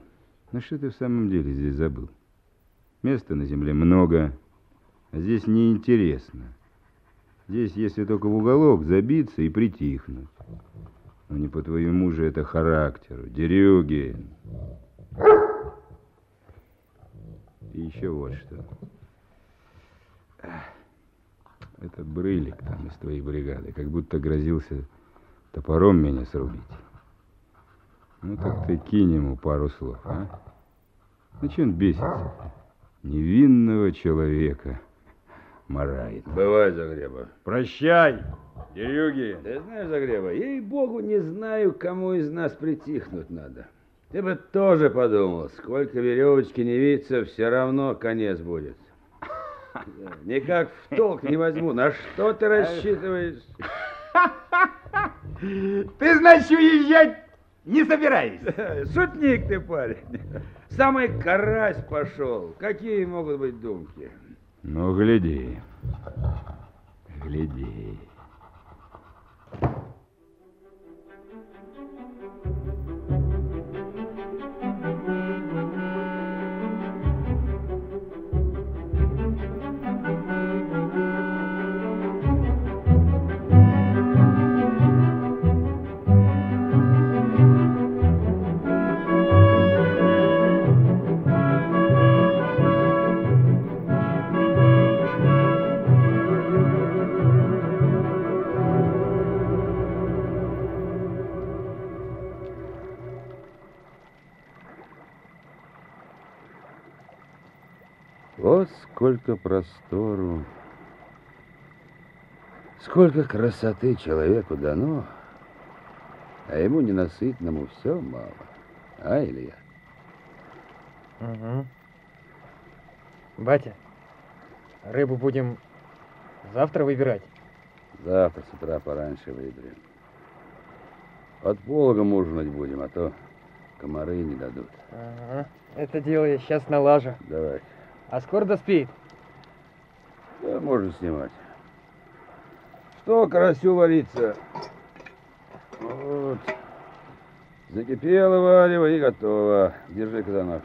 Ну, что ты в самом деле здесь забыл? Места на земле много, а здесь неинтересно. Здесь, если только в уголок, забиться и притихнуть. Но не по твоему же это характеру, Дерюгин. И еще вот что. Это брылик там из твоей бригады, как будто грозился топором меня срубить. Ну так ты кинь ему пару слов, а? Ну че он бесится? Невинного человека марает. Бывай, Загреба. Прощай, Дерюги. Ты знаешь, Загреба, ей-богу, не знаю, кому из нас притихнуть надо. Ты бы тоже подумал, сколько веревочки не видится, все равно конец будет. Никак в толк не возьму. На что ты рассчитываешь? Ты, значит, уезжать не собираешься? Шутник ты, парень. Самый карась пошел. Какие могут быть думки? Ну, гляди. Гляди. Сколько простору, сколько красоты человеку дано, а ему ненасытному все мало. А, Илья? Угу. Батя, рыбу будем завтра выбирать? Завтра с утра пораньше выберем. Под пологом ужинать будем, а то комары не дадут. Ага. Это дело я сейчас налажу. Давай. А скоро доспеет? Да, можно снимать. Что карасю вариться? Вот. Закипело варево и готово. Держи, казанок.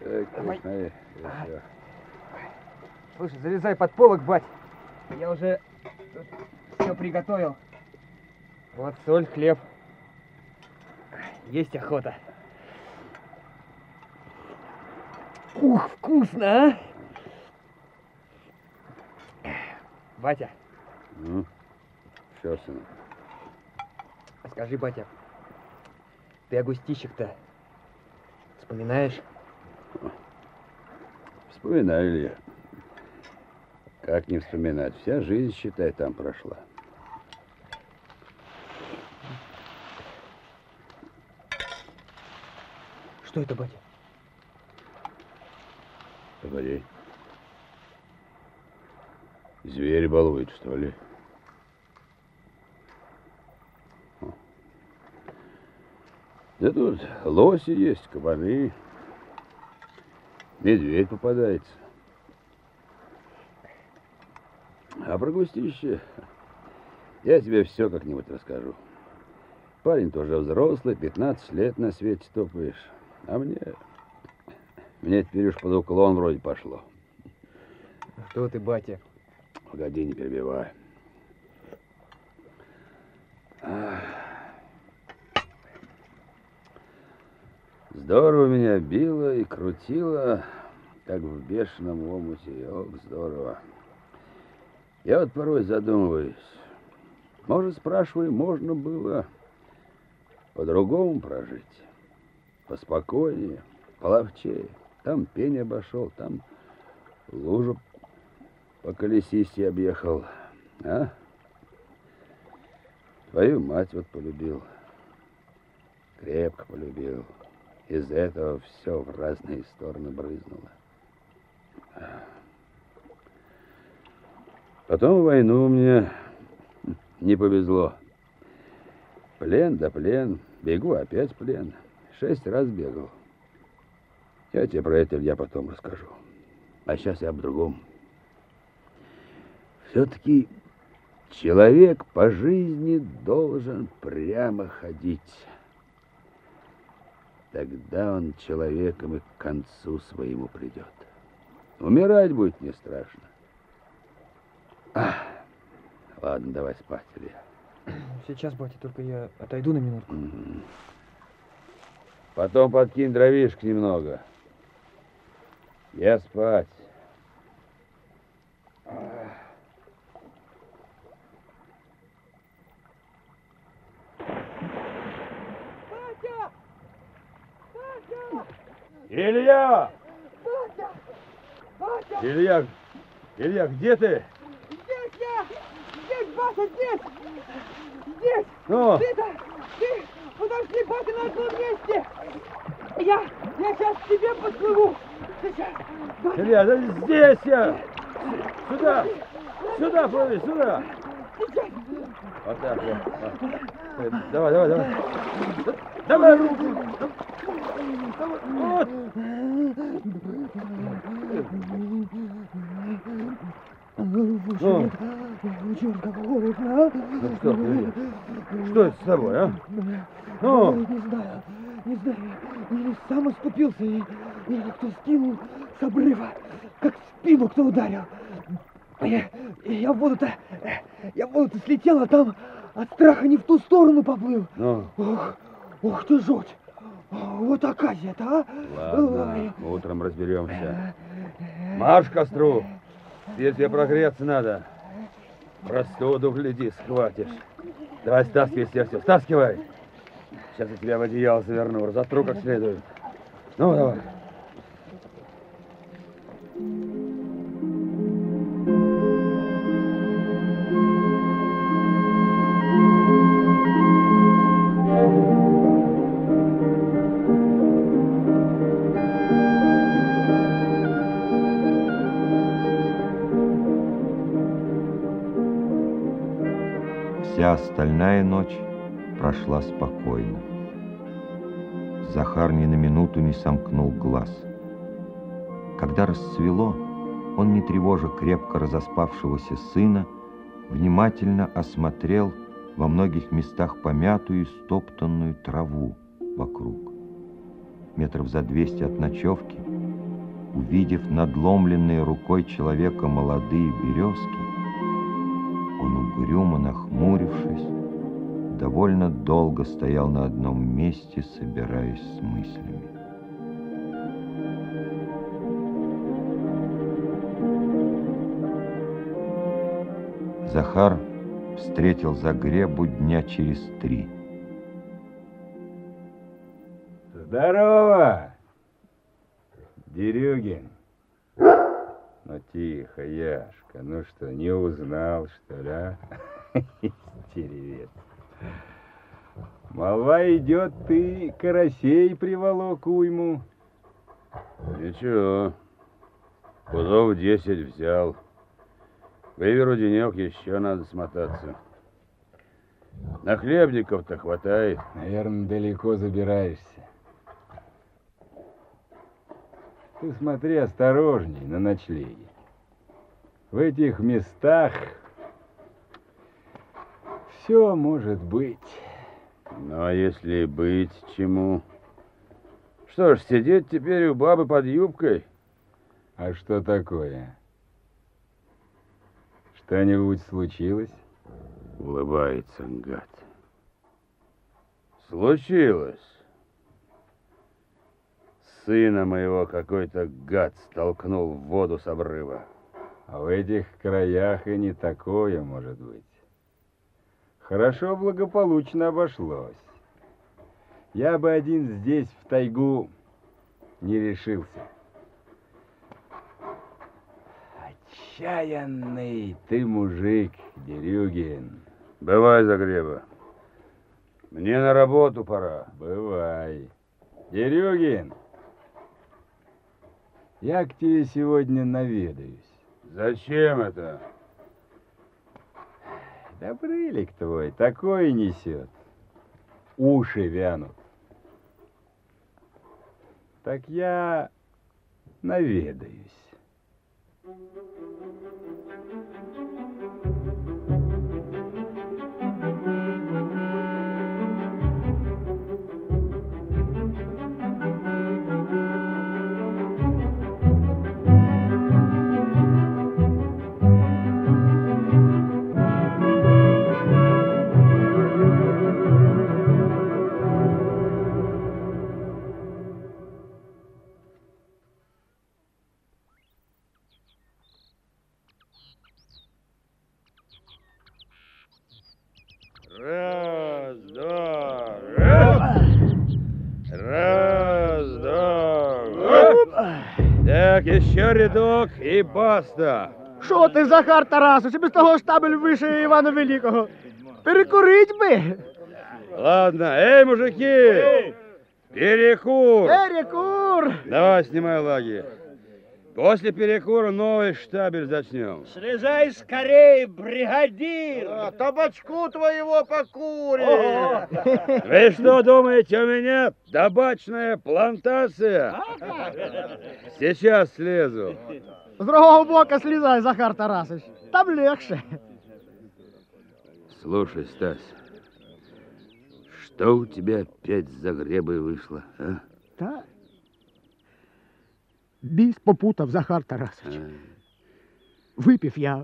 Давай. Смотри, все. Слушай, залезай под полок, бать. Я уже все приготовил. Вот соль, хлеб. Есть охота. Ух, вкусно, а? Батя. Ну, все, сынок. Скажи, батя, ты Агустищик-то вспоминаешь? Вспоминаю ли я? Как не вспоминать? Вся жизнь, считай, там прошла. Что это, батя? Погоди. Зверь балует, что ли? Да тут лоси есть, кабаны. Медведь попадается. А про густище я тебе все как-нибудь расскажу. Парень тоже взрослый, 15 лет на свете топаешь. А мне... Мне теперь уж под уклон вроде пошло. Что ты, батя? Погоди, не перебивай. Здорово меня било и крутило, как в бешеном омуте. Ох, здорово. Я вот порой задумываюсь. Может, спрашиваю, можно было по-другому прожить, поспокойнее, половчее. Там пень обошел, там лужу по колесисте объехал. А? Твою мать вот полюбил. Крепко полюбил. Из этого все в разные стороны брызнуло. Потом войну мне не повезло. Плен да плен. Бегу опять плен. Шесть раз бегал. Я тебе про это я потом расскажу. А сейчас я об другом. Все-таки человек по жизни должен прямо ходить. Тогда он человеком и к концу своему придет. Умирать будет не страшно. Ах, ладно, давай спать, Илья. Сейчас, батя, только я отойду на минутку. Угу. Потом подкинь дровишек немного. Я спать. Батя! Батя! Илья! Батя! Батя! Илья! Илья, где ты? Здесь я! Здесь, Батя, здесь! Здесь! Ну? Ты-то! Ты! Подожди, Батя, на одном месте! Я! Я сейчас к тебе подплыву! Илья, да здесь я! Сюда! Сюда плыви, сюда! Вот так вот. Давай, давай, давай. Давай руку! Вот! Ну, Черт, холодно, а? ну что ты? Что это с тобой, а? Ну? Не знаю, не знаю. Или сам оступился, и- или кто скинул с обрыва, как в спину кто ударил. Я, я в воду-то, я в воду-то слетел, а там от страха не в ту сторону поплыл. Ну, Ох, ох ты жуть. Вот оказия-то, а? ладно, Ой. утром разберемся. Марш к костру. Тебе прогреться надо. Простуду, гляди, схватишь. Давай, стаскивай сердце, стаскивай. Сейчас я тебя в одеяло заверну, разотру как следует. Ну, давай. Вся остальная ночь прошла спокойно. Захар ни на минуту не сомкнул глаз. Когда расцвело, он, не тревожа крепко разоспавшегося сына, внимательно осмотрел во многих местах помятую и стоптанную траву вокруг. Метров за двести от ночевки увидев надломленные рукой человека молодые березки, он угрюмо нахмурившись, довольно долго стоял на одном месте, собираясь с мыслями. Захар встретил Загребу дня через три. Здорово, Дерюгин. Ну, тихо, Яшка. Ну что, не узнал, что ли, а? Стеревец. Молва идет, ты карасей приволок уйму. Ничего. Пудов десять взял. Выверу денек, еще надо смотаться. На хлебников-то хватает. Наверное, далеко забираешься. Ты смотри осторожней на ночлеге. В этих местах все может быть. Ну, а если быть чему? Что ж, сидеть теперь у бабы под юбкой? А что такое? Что-нибудь случилось? Улыбается гад. Случилось. Сына моего какой-то гад столкнул в воду с обрыва. А в этих краях и не такое может быть. Хорошо благополучно обошлось. Я бы один здесь, в тайгу, не решился. Отчаянный ты мужик, Дерюгин. Бывай, Загреба. Мне на работу пора. Бывай. Дерюгин, я к тебе сегодня наведаюсь. Зачем это? Добрылик твой такой несет. Уши вянут. Так я наведаюсь. Еще рядок и баста. Що ти, Захар Тарасович, без того штабель вище Івана Великого? Перекурить би! Ладно, эй, мужики! Перекур! Перекур! Давай, снимай лаги. После перекура новый штабель зачнем. Слезай скорее, бригадир! А, табачку твоего покурим! Вы что думаете, у меня табачная плантация? Сейчас слезу. З другого бока слізай, Захар Тарасович. Там легше. Слушай, Стась, что у тебя опять за гребой вышло, а? Та. Біс попутав Захар Тарасович. Випив я.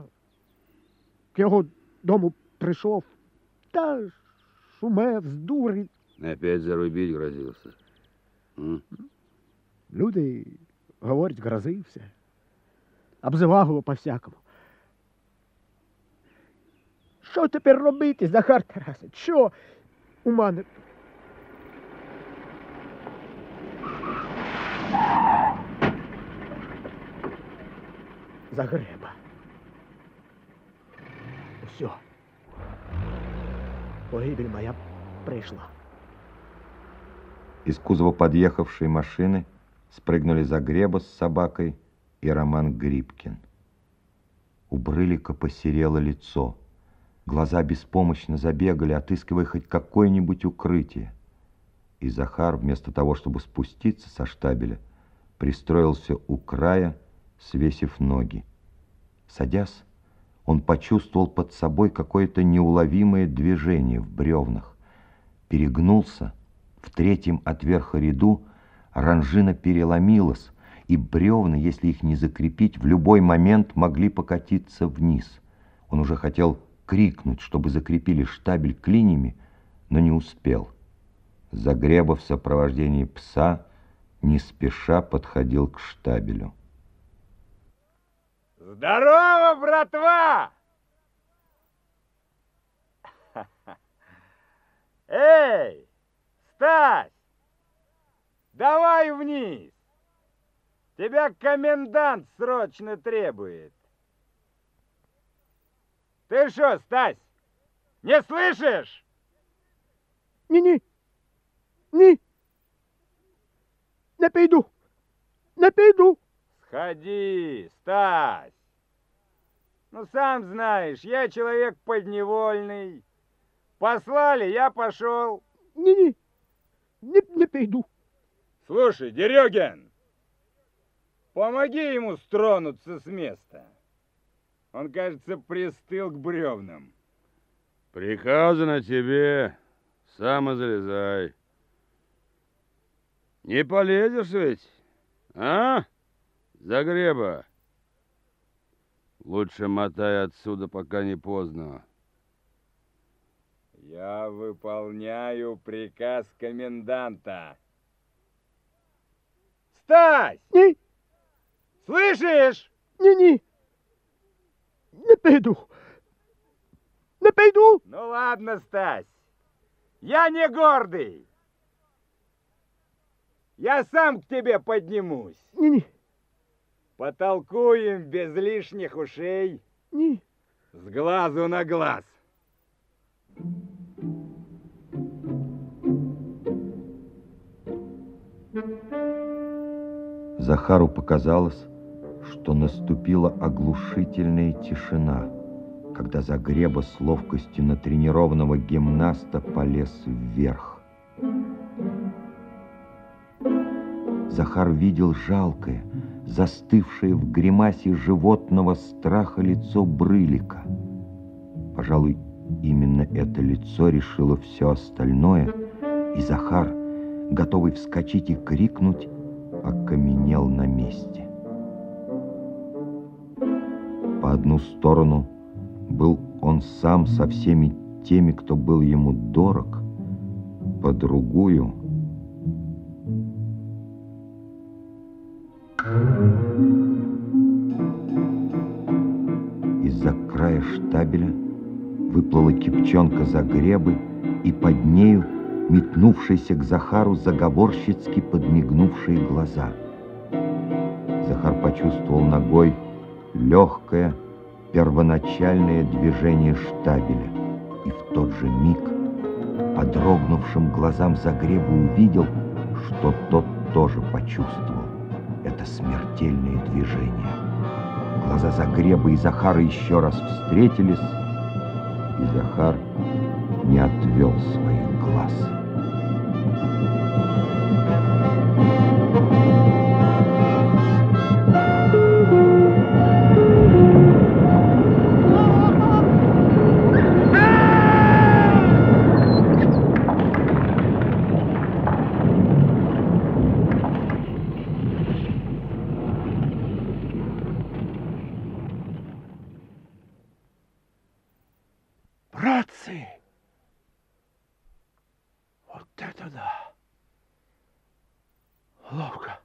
К його дому прийшов. Та шумев, здурить. Опять зарубить грозился. М? Люди говорять, грозився. Обзивав його по-всякому. Що тепер робити, Захар Тарасович? Що у мене? Загреба. Все. Погибель моя прийшла. Из кузова подъехавшей машины спрыгнули Загреба с собакой и Роман Грибкин. У Брылика посерело лицо. Глаза беспомощно забегали, отыскивая хоть какое-нибудь укрытие. И Захар, вместо того, чтобы спуститься со штабеля, пристроился у края, свесив ноги. Садясь, он почувствовал под собой какое-то неуловимое движение в бревнах. Перегнулся, в третьем от верха ряду ранжина переломилась, и бревна, если их не закрепить, в любой момент могли покатиться вниз. Он уже хотел крикнуть, чтобы закрепили штабель клинями, но не успел. Загреба в сопровождении пса не спеша подходил к штабелю. Здорово, братва! Эй, Стась, давай вниз. Тебя комендант срочно требует. Ты что, Стась, не слышишь? Не-не, не, не пойду, не пойду. Сходи, Стась. Ну, сам знаешь, я человек подневольный. Послали, я пошел. Не-не, не, не пойду. Слушай, Дерегин, помоги ему стронуться с места. Он, кажется, пристыл к бревнам. Приказано тебе, сам залезай. Не полезешь ведь, а, Загреба? Лучше мотай отсюда, пока не поздно. Я выполняю приказ коменданта. Стась! Не. Слышишь? Не-не. Не пойду. Не пойду. Ну ладно, Стась. Я не гордый. Я сам к тебе поднимусь. Не-не. Потолкуем без лишних ушей. Не. С глазу на глаз. Захару показалось, что наступила оглушительная тишина, когда Загреба с ловкостью натренированного гимнаста полез вверх. Захар видел жалкое, застывшее в гримасе животного страха лицо Брылика. Пожалуй, именно это лицо решило все остальное, и Захар, готовый вскочить и крикнуть, окаменел на месте. По одну сторону был он сам со всеми теми, кто был ему дорог, по другую — Из-за края штабеля выплыла кипчонка за гребы, и под нею метнувшиеся к Захару заговорщицки подмигнувшие глаза. Захар почувствовал ногой легкое, первоначальное движение штабеля, и в тот же миг, по дрогнувшим глазам Загреба увидел, что тот тоже почувствовал это смертельное движение. Глаза Загреба и Захара еще раз встретились, и Захар не отвел своих глаз. Ловко,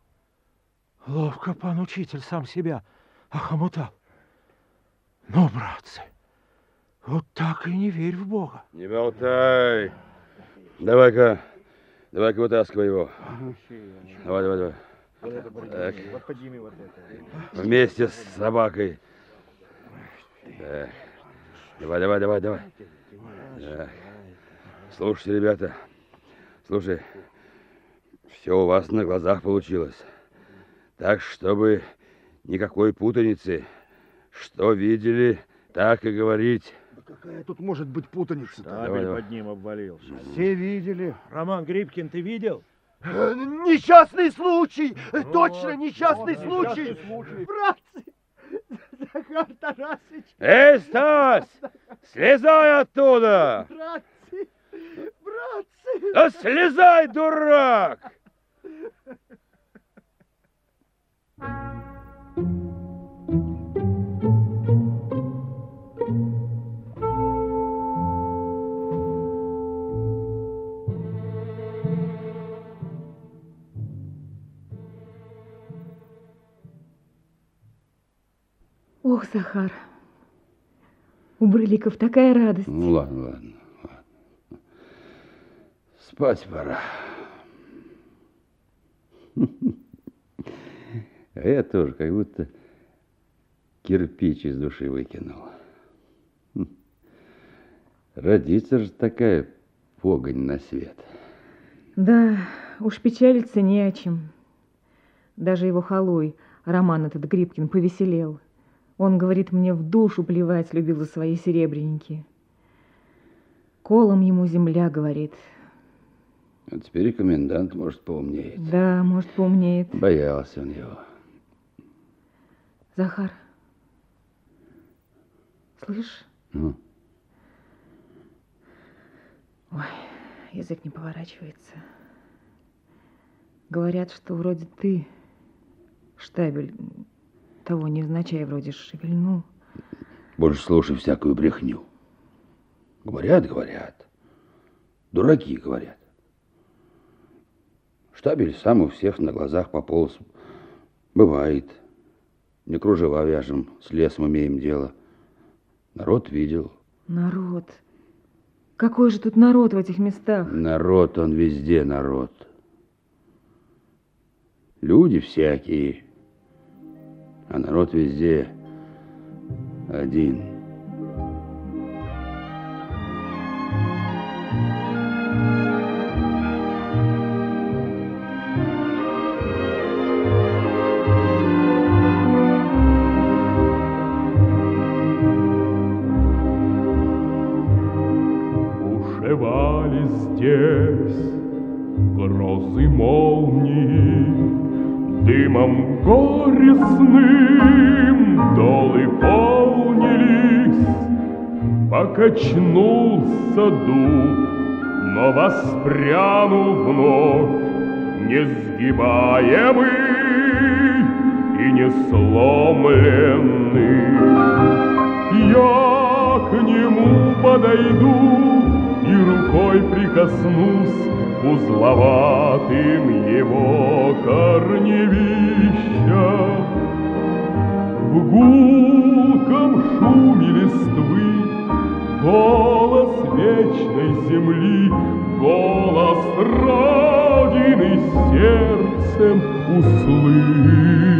ловко пан учитель сам себя охомутал. Ну, братцы, вот так и не верь в Бога. Не болтай. Давай-ка, давай-ка вытаскивай его. Давай, давай, давай. Так. Вместе с собакой. Так. Давай, давай, давай, давай. Так. Слушайте, ребята, слушай, все у вас на глазах получилось. Так, чтобы никакой путаницы. Что видели, так и говорить. Какая тут может быть путаница? Давай. под ним обвалился. Все видели. Роман Грибкин, ты видел? Э, Несчастный случай! Точно, несчастный несчастный случай! случай. Братцы! Захар Тарасович! Эй, Стась! Слезай оттуда! Братцы! Братцы! Да слезай, дурак! Ох, Захар, у Брыликов такая радость. Ну ладно, ладно, ладно. Спать пора. А я тоже как будто кирпич из души выкинул. Родится же такая погонь на свет. Да, уж печалиться не о чем. Даже его халуй, Роман этот Грибкин, повеселел. Он, говорит, мне в душу плевать любил за свои серебряники. Колом ему земля, говорит. А теперь и комендант, может, поумнеет. Да, может, поумнеет. Боялся он его. Захар, слышь? Ну, Ой, язык не поворачивается. Говорят, что вроде ты, штабель, того невзначай вроде шевельнул. больше слушай всякую брехню. Говорят, говорят. Дураки говорят. Штабель сам у всех на глазах пополз. Бывает. Не кружева вяжем, с лесом имеем дело. Народ видел. Народ. Какой же тут народ в этих местах? Народ, он везде народ. Люди всякие, а народ везде один. Покачнулся дуб, но воспрянул вновь, Несгибаемый и несломленный. Я к нему подойду и рукой прикоснусь узловатым его корневища. В гулком шуме листвы голос вечной земли, голос Родины сердцем услышь.